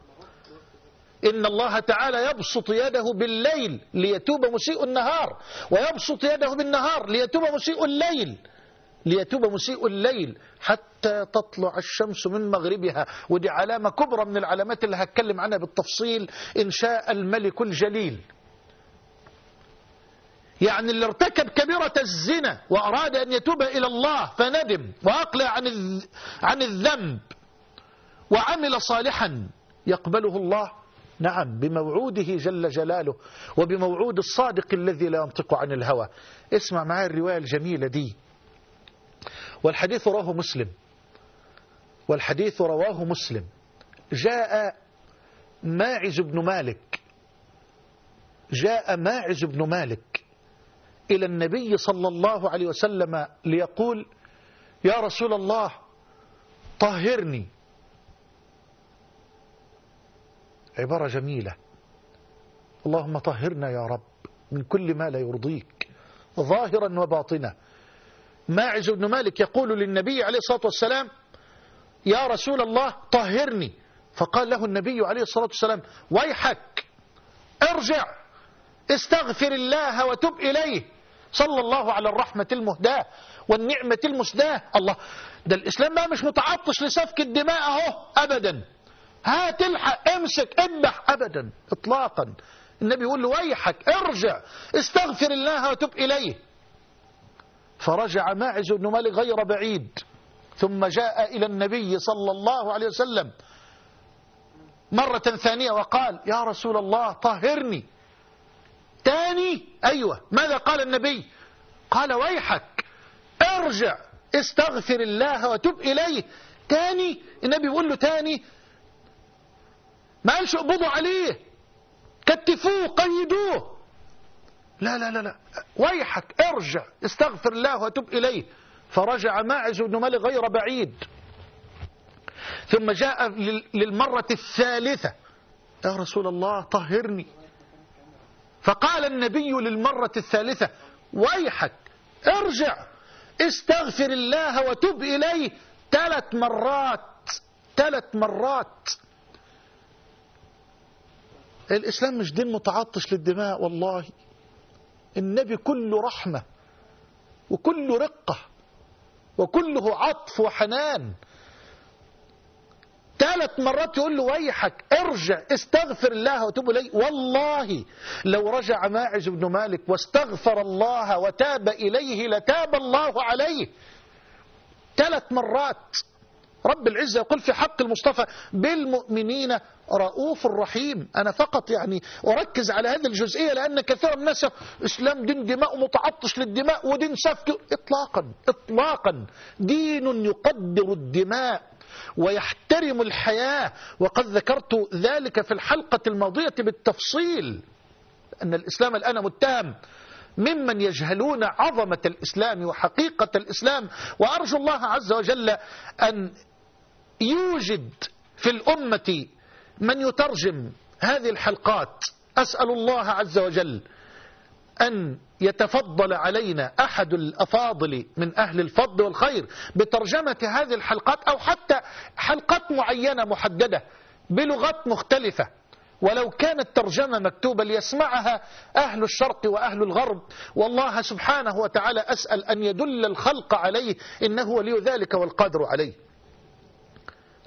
Speaker 1: إن الله تعالى يبسط يده بالليل ليتوب مسيء النهار ويبسط يده بالنهار ليتوب مسيء الليل ليتوب مسيء الليل حتى تطلع الشمس من مغربها ودي علامة كبرى من العلامات اللي هتكلم عنها بالتفصيل إن شاء الملك الجليل يعني اللي ارتكب كبيرة الزنا وأراد أن يتوب إلى الله فندم وأقلع عن, عن الذنب وعمل صالحا يقبله الله نعم بموعوده جل جلاله وبموعود الصادق الذي لا ينطق عن الهوى اسمع معي الرواية الجميلة دي والحديث رواه مسلم والحديث رواه مسلم جاء ماعز بن مالك جاء ماعز بن مالك إلى النبي صلى الله عليه وسلم ليقول يا رسول الله طهرني عبارة جميلة اللهم طهرنا يا رب من كل ما لا يرضيك ظاهرا وباطنا ماعز بن مالك يقول للنبي عليه الصلاة والسلام يا رسول الله طهرني فقال له النبي عليه الصلاة والسلام ويحك ارجع استغفر الله وتب إليه صلى الله على الرحمة المهداة والنعمة المسداة الله ده الإسلام بقى مش متعطش لسفك الدماء اهو أبدا الحق امسك اذبح ابدا اطلاقا النبي يقول له ويحك ارجع استغفر الله وتب اليه فرجع ماعز بن مالك غير بعيد ثم جاء الى النبي صلى الله عليه وسلم مرة ثانية وقال يا رسول الله طهرني تاني أيوة ماذا قال النبي قال ويحك ارجع استغفر الله وتب إليه تاني النبي يقول له تاني ما قالش اقبضوا عليه كتفوه قيدوه لا لا لا لا ويحك ارجع استغفر الله وتب إليه فرجع ماعز بن مالك غير بعيد ثم جاء للمرة الثالثة يا رسول الله طهرني فقال النبي للمرة الثالثة ويحك ارجع استغفر الله وتب إليه ثلاث مرات ثلاث مرات الإسلام مش دين متعطش للدماء والله النبي كله رحمة وكله رقة وكله عطف وحنان ثلاث مرات يقول له ويحك ارجع استغفر الله وتوب إليه والله لو رجع ماعز بن مالك واستغفر الله وتاب إليه لتاب الله عليه ثلاث مرات رب العزة يقول في حق المصطفى بالمؤمنين رؤوف رحيم أنا فقط يعني أركز على هذه الجزئية لأن كثيرا من الناس إسلام دين دماء متعطش للدماء ودين سفك إطلاقا إطلاقا دين يقدر الدماء ويحترم الحياة وقد ذكرت ذلك في الحلقة الماضية بالتفصيل أن الإسلام الآن متهم ممن يجهلون عظمة الإسلام وحقيقة الإسلام وأرجو الله عز وجل أن يوجد في الأمة من يترجم هذه الحلقات أسأل الله عز وجل أن يتفضل علينا أحد الأفاضل من أهل الفضل والخير بترجمة هذه الحلقات أو حتى حلقات معينة محددة بلغات مختلفة ولو كانت ترجمة مكتوبة ليسمعها أهل الشرق وأهل الغرب والله سبحانه وتعالى أسأل أن يدل الخلق عليه إنه ولي ذلك والقادر عليه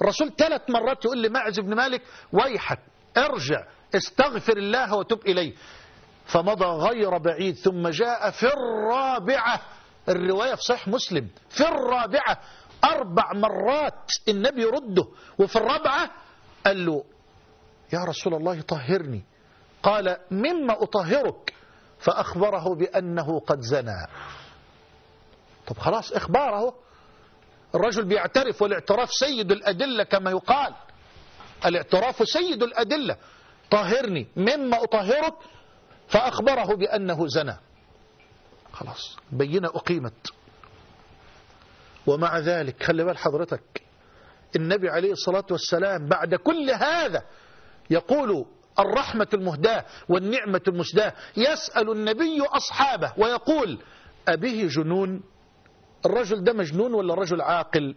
Speaker 1: الرسول ثلاث مرات يقول لمعز بن مالك ويحك ارجع استغفر الله وتب إليه فمضى غير بعيد ثم جاء في الرابعة الرواية في صحيح مسلم في الرابعة أربع مرات النبي رده وفي الرابعة قال له يا رسول الله طهرني قال مما أطهرك فأخبره بأنه قد زنى طب خلاص إخباره الرجل بيعترف والاعتراف سيد الأدلة كما يقال الاعتراف سيد الأدلة طهرني مما أطهرك فأخبره بأنه زنى خلاص بينة أقيمت ومع ذلك خلي بال حضرتك النبي عليه الصلاة والسلام بعد كل هذا يقول الرحمة المهداة والنعمة المسداة يسأل النبي أصحابه ويقول أبيه جنون الرجل ده مجنون ولا رجل عاقل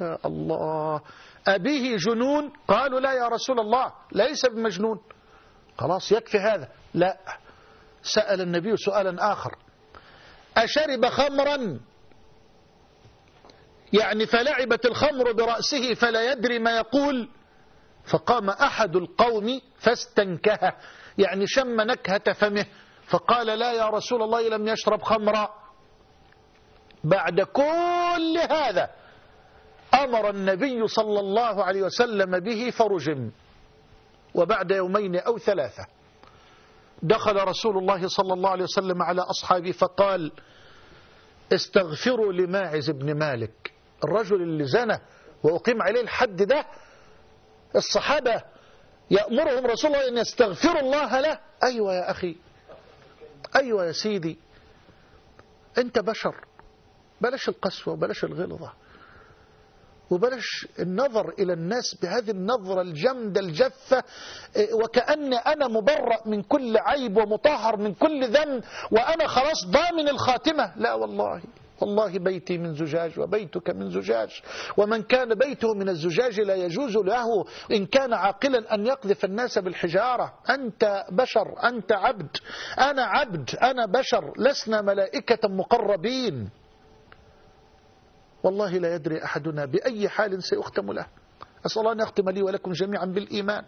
Speaker 1: يا الله أبيه جنون قالوا لا يا رسول الله ليس بمجنون خلاص يكفي هذا لا سأل النبي سؤالا آخر أشرب خمرا يعني فلعبت الخمر برأسه فلا يدري ما يقول فقام أحد القوم فاستنكه يعني شم نكهة فمه فقال لا يا رسول الله لم يشرب خمرا بعد كل هذا أمر النبي صلى الله عليه وسلم به فرجم وبعد يومين أو ثلاثة دخل رسول الله صلى الله عليه وسلم على أصحابه فقال استغفروا لماعز بن مالك الرجل اللي زنى وأقيم عليه الحد ده الصحابة يأمرهم رسول الله أن يستغفروا الله له أيوة يا أخي أيوة يا سيدي أنت بشر بلاش القسوة وبلاش الغلظة وبلاش النظر إلى الناس بهذه النظرة الجمدة الجفة إيه، وكأن أنا مبرأ من كل عيب ومطهر من كل ذنب وأنا خلاص ضامن الخاتمة لا والله والله بيتي من زجاج وبيتك من زجاج ومن كان بيته من الزجاج لا يجوز له إن كان عاقلا أن يقذف الناس بالحجارة أنت بشر أنت عبد أنا عبد أنا بشر لسنا ملائكة مقربين والله لا يدري أحدنا بأي حال سيختم له أسأل الله أن يختم لي ولكم جميعا بالإيمان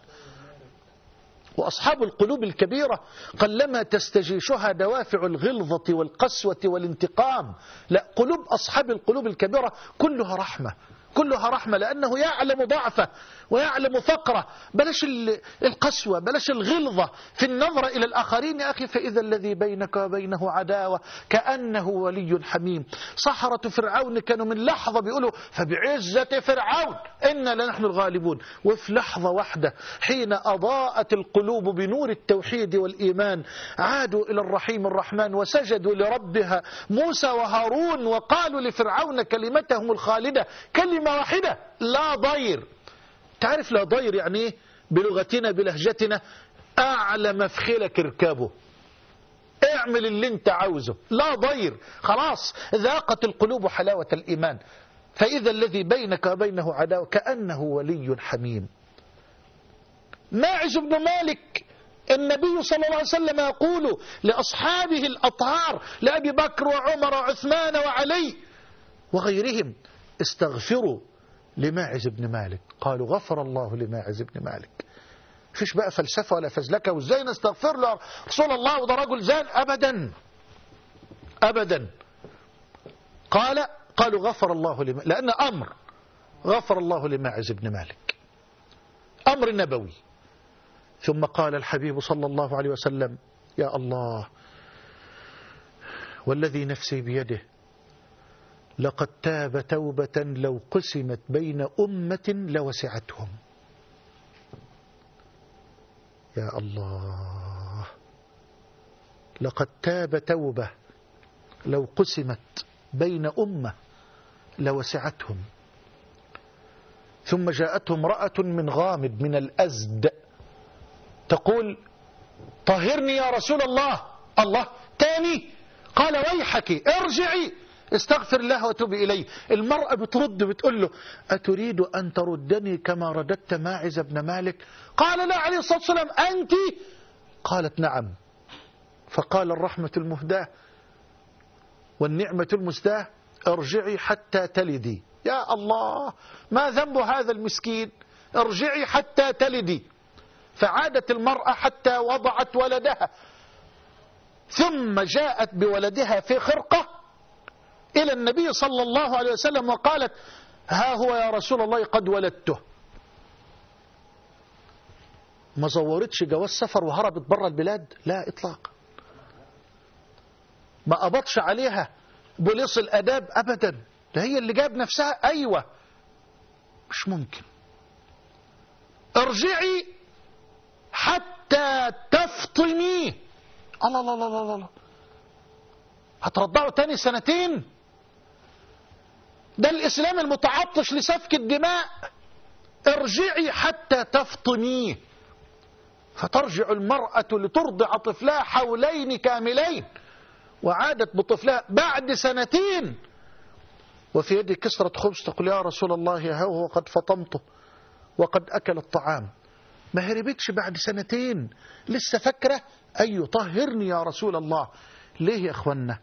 Speaker 1: وأصحاب القلوب الكبيرة قلما تستجيشها دوافع الغلظة والقسوة والانتقام لا قلوب أصحاب القلوب الكبيرة كلها رحمة كلها رحمة لأنه يعلم ضعفه ويعلم فقره بلاش القسوة بلاش الغلظة في النظر إلى الآخرين يا أخي فإذا الذي بينك وبينه عداوة كأنه ولي حميم صحرة فرعون كانوا من لحظة بيقولوا فبعزة فرعون إنا لنحن الغالبون وفي لحظة واحدة حين أضاءت القلوب بنور التوحيد والإيمان عادوا إلى الرحيم الرحمن وسجدوا لربها موسى وهارون وقالوا لفرعون كلمتهم الخالدة كلمة كلمة واحدة لا ضير تعرف لا ضير يعني ايه بلغتنا بلهجتنا أعلى مفخلك اركبه اعمل اللي انت عاوزه لا ضير خلاص ذاقت القلوب حلاوة الإيمان فإذا الذي بينك وبينه عداوة كأنه ولي حميم ماعز بن مالك النبي صلى الله عليه وسلم يقول لأصحابه الأطهار لأبي بكر وعمر وعثمان وعلي وغيرهم استغفروا لماعز بن مالك قالوا غفر الله لماعز بن مالك فيش بقى فلسفة ولا فزلكة وازاي نستغفر له رسول الله وده رجل زان أبدا أبدا قال قالوا غفر الله لما لأن أمر غفر الله لماعز بن مالك أمر نبوي ثم قال الحبيب صلى الله عليه وسلم يا الله والذي نفسي بيده لقد تاب توبة لو قسمت بين أمة لوسعتهم يا الله لقد تاب توبة لو قسمت بين أمة لوسعتهم ثم جاءته امرأة من غامد من الأزد تقول طهرني يا رسول الله الله تاني قال ويحك ارجعي استغفر الله وتوب إليه المرأة بترد بتقول له أتريد أن تردني كما رددت ماعز بن مالك قال لا عليه الصلاة والسلام أنت قالت نعم فقال الرحمة المهداة والنعمة المسداة ارجعي حتى تلدي يا الله ما ذنب هذا المسكين ارجعي حتى تلدي فعادت المرأة حتى وضعت ولدها ثم جاءت بولدها في خرقة إلى النبي صلى الله عليه وسلم وقالت ها هو يا رسول الله قد ولدته ما زورتش جواز سفر وهربت بره البلاد لا إطلاقا ما قبضش عليها بوليس الأداب أبدا ده هي اللي جاب نفسها أيوة مش ممكن ارجعي حتى تفطمي الله الله الله, الله. هترضعه تاني سنتين ده الإسلام المتعطش لسفك الدماء ارجعي حتى تفطميه فترجع المرأة لترضع طفلها حولين كاملين وعادت بطفلها بعد سنتين وفي يدي كسرة خبز تقول يا رسول الله ها هو قد فطمته وقد أكل الطعام ما هربتش بعد سنتين لسه فاكرة أي أيوه يا رسول الله ليه يا أخوانا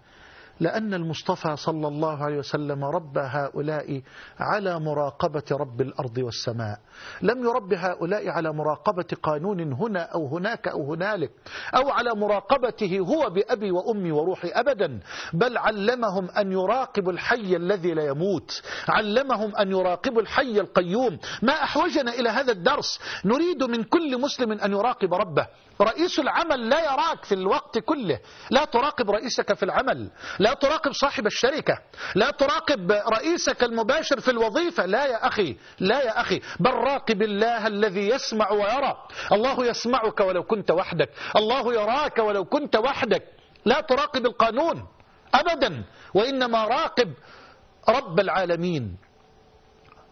Speaker 1: لأن المصطفى صلى الله عليه وسلم ربى هؤلاء على مراقبة رب الأرض والسماء لم يربي هؤلاء على مراقبة قانون هنا أو هناك أو هنالك أو على مراقبته هو بأبي وأمي وروحي أبدا بل علمهم أن يراقبوا الحي الذي لا يموت علمهم أن يراقبوا الحي القيوم ما أحوجنا إلى هذا الدرس نريد من كل مسلم أن يراقب ربه رئيس العمل لا يراك في الوقت كله لا تراقب رئيسك في العمل لا لا تراقب صاحب الشركة لا تراقب رئيسك المباشر في الوظيفة لا يا أخي لا يا أخي بل راقب الله الذي يسمع ويرى الله يسمعك ولو كنت وحدك الله يراك ولو كنت وحدك لا تراقب القانون أبدا وإنما راقب رب العالمين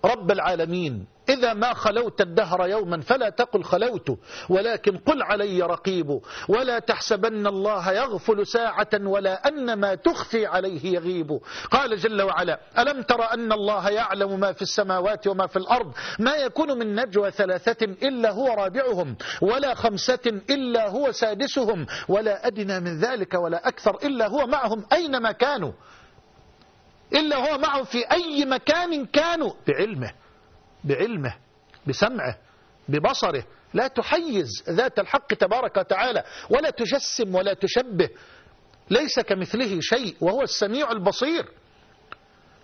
Speaker 1: رب العالمين إذا ما خلوت الدهر يوما فلا تقل خلوته ولكن قل علي رقيب ولا تحسبن الله يغفل ساعة ولا أن ما تخفي عليه يغيب قال جل وعلا ألم تر أن الله يعلم ما في السماوات وما في الأرض ما يكون من نجوى ثلاثة إلا هو رابعهم ولا خمسة إلا هو سادسهم ولا أدنى من ذلك ولا أكثر إلا هو معهم أينما كانوا إلا هو معهم في أي مكان كانوا بعلمه بعلمه بسمعه ببصره لا تحيز ذات الحق تبارك وتعالى ولا تجسم ولا تشبه ليس كمثله شيء وهو السميع البصير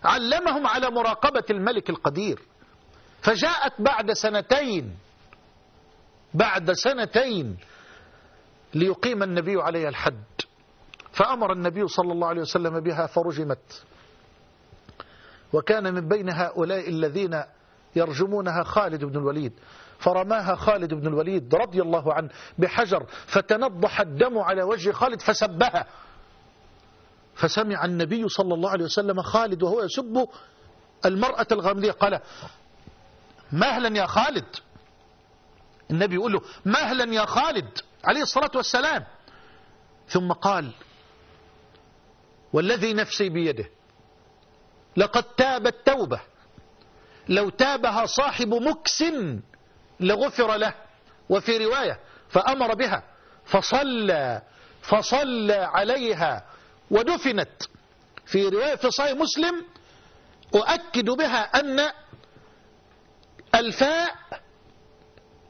Speaker 1: علمهم على مراقبة الملك القدير فجاءت بعد سنتين بعد سنتين ليقيم النبي عليها الحد فأمر النبي صلى الله عليه وسلم بها فرجمت وكان من بين هؤلاء الذين يرجمونها خالد بن الوليد فرماها خالد بن الوليد رضي الله عنه بحجر فتنضح الدم على وجه خالد فسبها فسمع النبي صلى الله عليه وسلم خالد وهو يسب المرأة الغامدية قال مهلا يا خالد النبي يقول له مهلا يا خالد عليه الصلاة والسلام ثم قال والذي نفسي بيده لقد تابت توبه لو تابها صاحب مكس لغفر له وفي رواية فأمر بها فصلى فصلى عليها ودفنت في رواية في صحيح مسلم أؤكد بها أن الفاء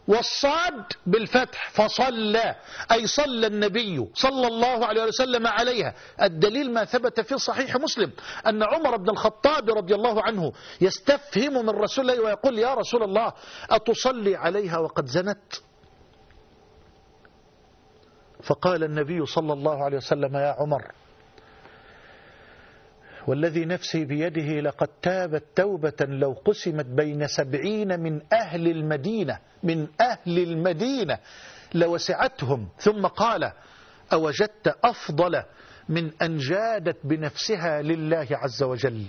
Speaker 1: والصاد بالفتح فصلى أي صلى النبي صلى الله عليه وسلم عليها الدليل ما ثبت في صحيح مسلم أن عمر بن الخطاب رضي الله عنه يستفهم من رسول الله ويقول يا رسول الله أتصلي عليها وقد زنت فقال النبي صلى الله عليه وسلم يا عمر والذي نفسي بيده لقد تابت توبة لو قسمت بين سبعين من أهل المدينة من أهل المدينة لوسعتهم ثم قال أوجدت أفضل من أن جادت بنفسها لله عز وجل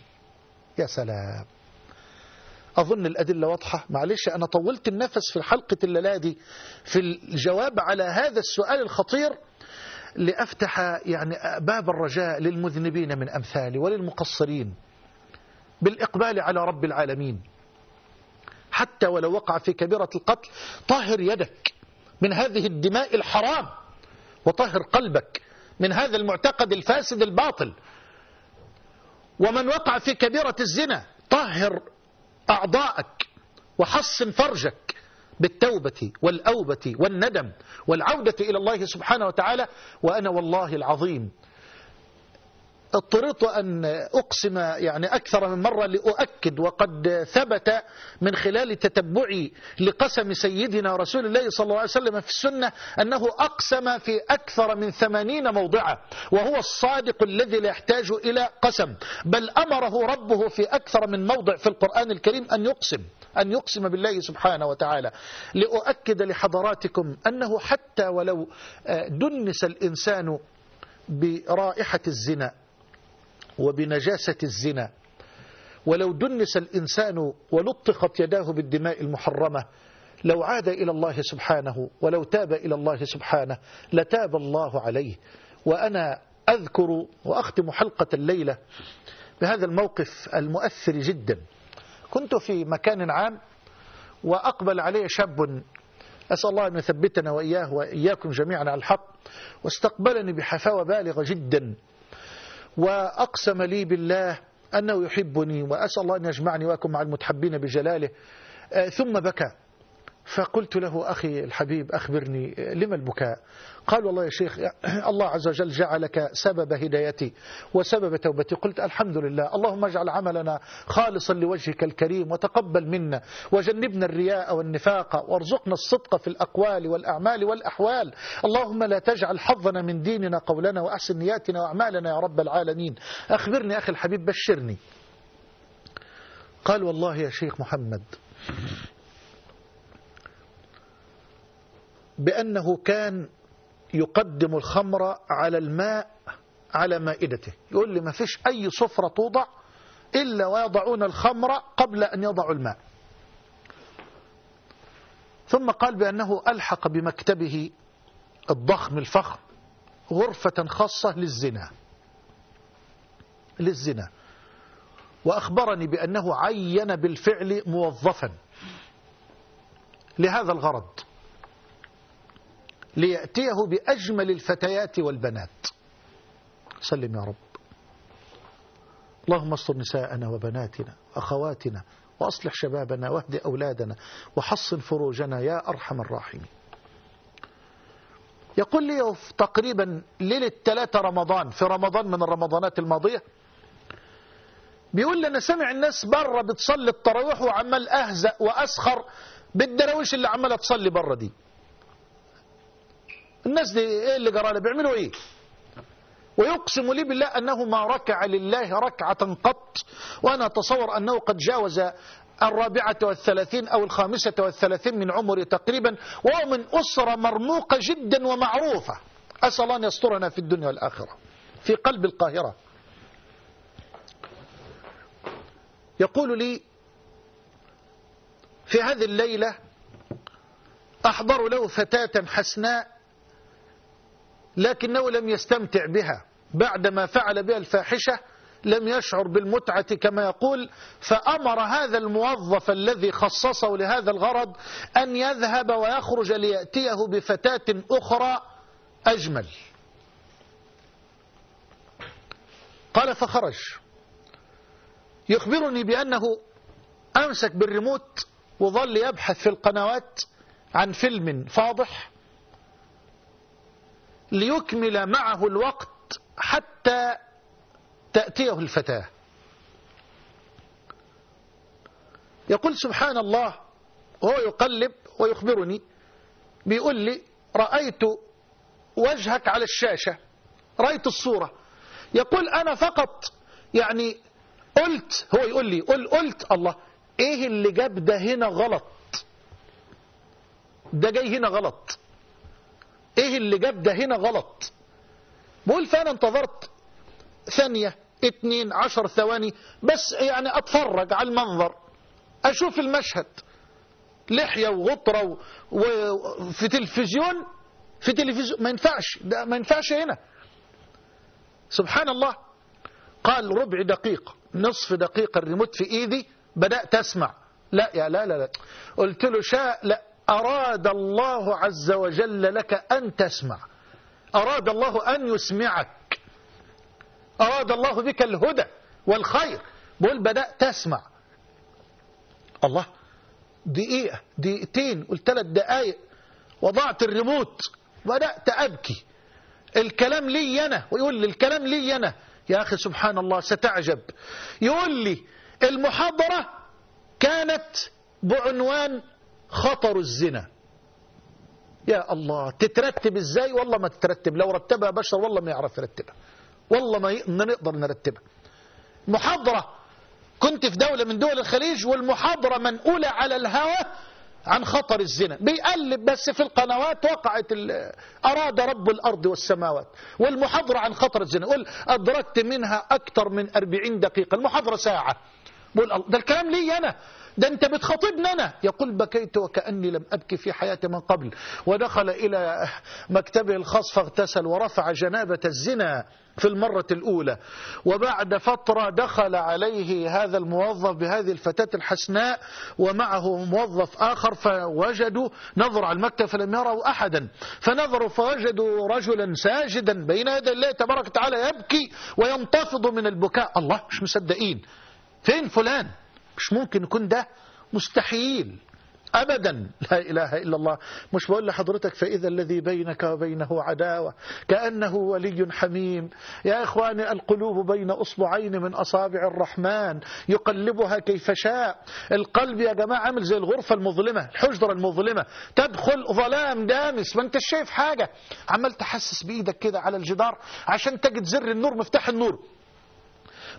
Speaker 1: يا سلام أظن الأدلة واضحة معلش أنا طولت النفس في الحلقة الليلة دي في الجواب على هذا السؤال الخطير لأفتح يعني باب الرجاء للمذنبين من أمثالي وللمقصرين بالإقبال على رب العالمين حتى ولو وقع في كبيرة القتل طهر يدك من هذه الدماء الحرام وطهر قلبك من هذا المعتقد الفاسد الباطل ومن وقع في كبيرة الزنا طهر أعضاءك وحصن فرجك بالتوبة والأوبة والندم والعودة إلى الله سبحانه وتعالى وأنا والله العظيم اضطررت أن أقسم يعني أكثر من مرة لأؤكد وقد ثبت من خلال تتبعي لقسم سيدنا رسول الله صلى الله عليه وسلم في السنة أنه أقسم في أكثر من ثمانين موضعا وهو الصادق الذي لا يحتاج إلى قسم بل أمره ربه في أكثر من موضع في القرآن الكريم أن يقسم أن يقسم بالله سبحانه وتعالى لأؤكد لحضراتكم أنه حتى ولو آه، دنس الإنسان برائحة الزنا وبنجاسة الزنا ولو دنس الإنسان ولطخت يداه بالدماء المحرمة لو عاد إلى الله سبحانه ولو تاب إلى الله سبحانه لتاب الله عليه وأنا أذكر وأختم حلقة الليلة بهذا الموقف المؤثر جدا كنت في مكان عام وأقبل علي شاب أسأل الله أن يثبتنا وإياه وإياكم جميعا على الحق واستقبلني بحفاوة بالغة جدا وأقسم لي بالله أنه يحبني وأسأل الله أن يجمعني وأكون مع المتحبين بجلاله آه، ثم بكى فقلت له أخي الحبيب أخبرني لما البكاء قال والله يا شيخ <clears throat> الله عز وجل جعلك سبب هدايتي وسبب توبتي قلت الحمد لله اللهم اجعل عملنا خالصا لوجهك الكريم وتقبل منا وجنبنا الرياء والنفاق وارزقنا الصدق في الأقوال والأعمال والأحوال اللهم لا تجعل حظنا من ديننا قولنا وأحسن نياتنا وأعمالنا يا رب العالمين أخبرني أخي الحبيب بشرني قال والله يا شيخ محمد بأنه كان يقدم الخمر على الماء على مائدته يقول لي ما فيش أي سفرة توضع إلا ويضعون الخمر قبل أن يضعوا الماء ثم قال بأنه ألحق بمكتبه الضخم الفخم غرفة خاصة للزنا للزنا وأخبرني بأنه عين بالفعل موظفا لهذا الغرض ليأتيه بأجمل الفتيات والبنات سلم يا رب اللهم استر نساءنا وبناتنا أخواتنا وأصلح شبابنا واهد أولادنا وحصن فروجنا يا أرحم الراحمين يقول لي تقريبا ليلة ثلاثة رمضان في رمضان من الرمضانات الماضية بيقول لي أنا سامع الناس بره بتصلي التراويح وعمال أهزأ وأسخر بالدراويش اللي عمالة تصلي بره دي الناس دي ايه اللي جرى له بيعملوا ايه ويقسم لي بالله أنه ما ركع لله ركعة قط وأنا أتصور أنه قد جاوز الرابعة والثلاثين أو الخامسة والثلاثين من عمري تقريبا وهو من أسرة مرموقة جدا ومعروفة أسأل أن يسترنا في الدنيا والآخرة في قلب القاهرة يقول لي في هذه الليلة أحضر له فتاة حسناء لكنه لم يستمتع بها بعدما فعل بها الفاحشة لم يشعر بالمتعة كما يقول فأمر هذا الموظف الذي خصصه لهذا الغرض أن يذهب ويخرج ليأتيه بفتاة أخرى أجمل قال فخرج يخبرني بأنه أمسك بالريموت وظل يبحث في القنوات عن فيلم فاضح ليكمل معه الوقت حتى تأتيه الفتاة يقول سبحان الله وهو يقلب ويخبرني بيقول لي رأيت وجهك على الشاشة رأيت الصورة يقول أنا فقط يعني قلت هو يقول لي قل قلت الله ايه اللي جاب ده هنا غلط ده جاي هنا غلط ايه اللي جاب ده هنا غلط بقول فانا انتظرت ثانية اتنين عشر ثواني بس يعني اتفرج على المنظر اشوف المشهد لحية وغطرة وفي تلفزيون في تلفزيون ما ينفعش ده ما ينفعش هنا سبحان الله قال ربع دقيقة نصف دقيقة الريموت في ايدي بدأت اسمع لا يا لا لا لا قلت له شاء لا أراد الله عز وجل لك أن تسمع أراد الله أن يسمعك أراد الله بك الهدى والخير بقول بدأت تسمع الله دقيقة دقيقتين قلت ثلاث دقايق وضعت الريموت بدأت أبكي الكلام لي أنا ويقول لي الكلام لي أنا يا أخي سبحان الله ستعجب يقول لي المحاضرة كانت بعنوان خطر الزنا يا الله تترتب ازاي والله ما تترتب لو رتبها بشر والله ما يعرف يرتبها والله ما نقدر نرتبها محاضرة كنت في دولة من دول الخليج والمحاضرة منقولة على الهوى عن خطر الزنا بيقلب بس في القنوات وقعت أراد رب الأرض والسماوات والمحاضرة عن خطر الزنا قل أدركت منها أكثر من 40 دقيقة المحاضرة ساعة بقول ده الكلام لي أنا ده انت بتخاطبني انا يقول بكيت وكأني لم أبكي في حياتي من قبل ودخل إلى مكتبه الخاص فاغتسل ورفع جنابة الزنا في المرة الأولى وبعد فترة دخل عليه هذا الموظف بهذه الفتاة الحسناء ومعه موظف آخر فوجدوا نظر على المكتب فلم يروا أحدا فنظروا فوجدوا رجلا ساجدا بين يدي الله تبارك وتعالى يبكي وينتفض من البكاء الله مش مصدقين فين فلان مش ممكن يكون ده مستحيل أبدا لا إله إلا الله مش بقول لحضرتك فإذا الذي بينك وبينه عداوة كأنه ولي حميم يا إخواني القلوب بين أصبعين من أصابع الرحمن يقلبها كيف شاء القلب يا جماعة عامل زي الغرفة المظلمة الحجرة المظلمة تدخل ظلام دامس ما انت شايف حاجة عمال تحسس بإيدك كده على الجدار عشان تجد زر النور مفتاح النور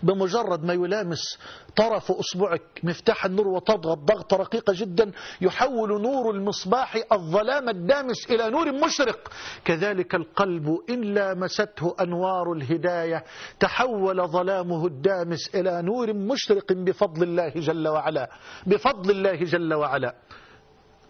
Speaker 1: بمجرد ما يلامس طرف أصبعك مفتاح النور وتضغط ضغطة رقيقة جدا يحول نور المصباح الظلام الدامس إلى نور مشرق كذلك القلب إن لامسته أنوار الهداية تحول ظلامه الدامس إلى نور مشرق بفضل الله جل وعلا بفضل الله جل وعلا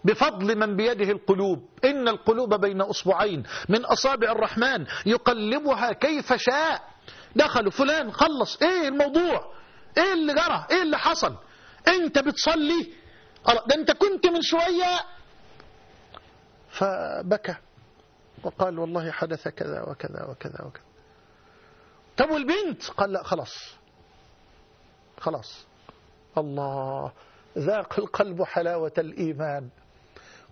Speaker 1: بفضل من بيده القلوب إن القلوب بين أصبعين من أصابع الرحمن يقلبها كيف شاء دخلوا فلان خلص ايه الموضوع ايه اللي جرى ايه اللي حصل انت بتصلي ده انت كنت من شوية فبكى وقال والله حدث كذا وكذا وكذا وكذا طب والبنت قال لا خلاص خلاص الله ذاق القلب حلاوة الإيمان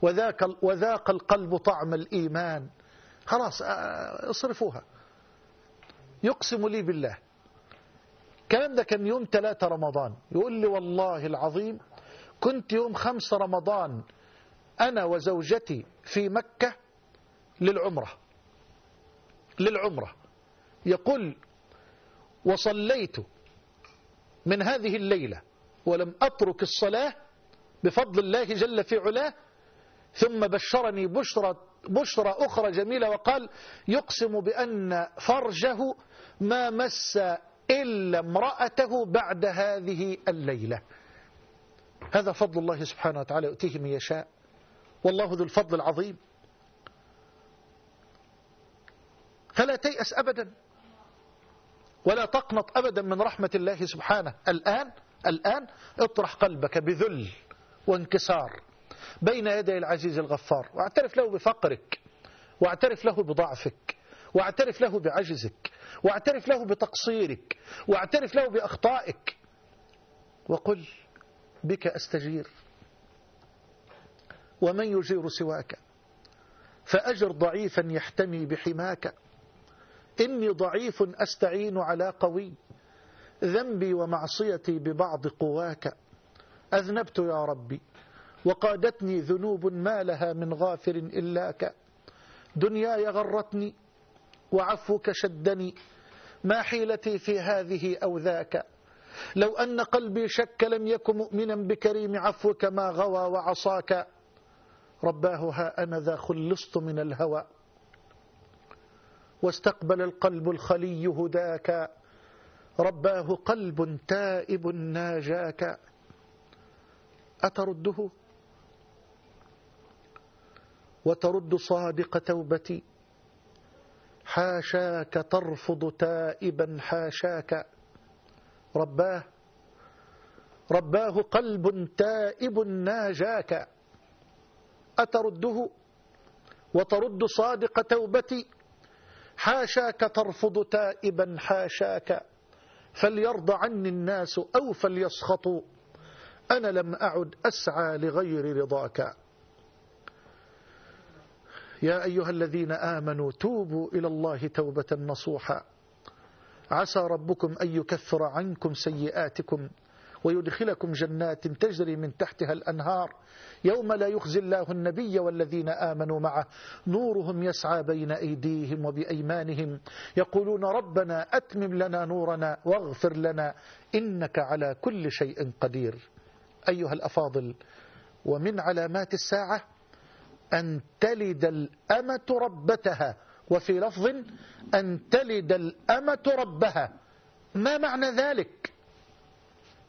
Speaker 1: وذاق, وذاق القلب طعم الإيمان خلاص آه، اصرفوها يقسم لي بالله الكلام ده كان يوم 3 رمضان يقول لي والله العظيم كنت يوم 5 رمضان أنا وزوجتي في مكة للعمرة للعمرة يقول وصليت من هذه الليلة ولم أترك الصلاة بفضل الله جل في علاه ثم بشرني بشرى, بشرى أخرى جميلة وقال يقسم بأن فرجه ما مس إلا امرأته بعد هذه الليلة هذا فضل الله سبحانه وتعالى يؤتيه من يشاء والله ذو الفضل العظيم فلا تيأس أبدا ولا تقنط أبدا من رحمة الله سبحانه الآن الآن اطرح قلبك بذل وانكسار بين يدي العزيز الغفار واعترف له بفقرك واعترف له بضعفك واعترف له بعجزك واعترف له بتقصيرك واعترف له بأخطائك وقل بك أستجير ومن يجير سواك فأجر ضعيفا يحتمي بحماك إني ضعيف أستعين على قوي ذنبي ومعصيتي ببعض قواك أذنبت يا ربي وقادتني ذنوب ما لها من غافر إلاك دنياي غرتني وعفوك شدني ما حيلتي في هذه أو ذاك لو أن قلبي شك لم يكن مؤمنا بكريم عفوك ما غوى وعصاك رباه ها أنا ذا خلصت من الهوى واستقبل القلب الخلي هداك رباه قلب تائب ناجاك أترده وترد صادق توبتي حاشاك ترفض تائبا حاشاك رباه رباه قلب تائب ناجاك أترده وترد صادق توبتي حاشاك ترفض تائبا حاشاك فليرضى عني الناس أو فليسخطوا أنا لم أعد أسعى لغير رضاك يا أيها الذين آمنوا توبوا إلى الله توبة نصوحا عسى ربكم أن يكفر عنكم سيئاتكم ويدخلكم جنات تجري من تحتها الأنهار يوم لا يخزي الله النبي والذين آمنوا معه نورهم يسعى بين أيديهم وبأيمانهم يقولون ربنا أتمم لنا نورنا واغفر لنا إنك على كل شيء قدير أيها الأفاضل ومن علامات الساعة أن تلد الأمة ربتها وفي لفظ أن تلد الأمة ربها ما معنى ذلك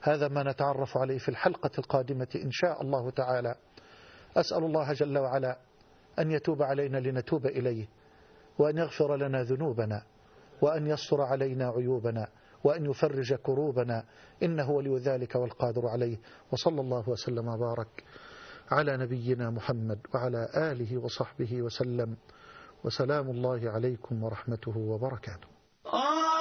Speaker 1: هذا ما نتعرف عليه في الحلقة القادمة إن شاء الله تعالى أسأل الله جل وعلا أن يتوب علينا لنتوب إليه وأن يغفر لنا ذنوبنا وأن يستر علينا عيوبنا وأن يفرج كروبنا إنه ولي ذلك والقادر عليه وصلى الله وسلم وبارك على نبينا محمد وعلى آله وصحبه وسلم وسلام الله عليكم ورحمته وبركاته آه!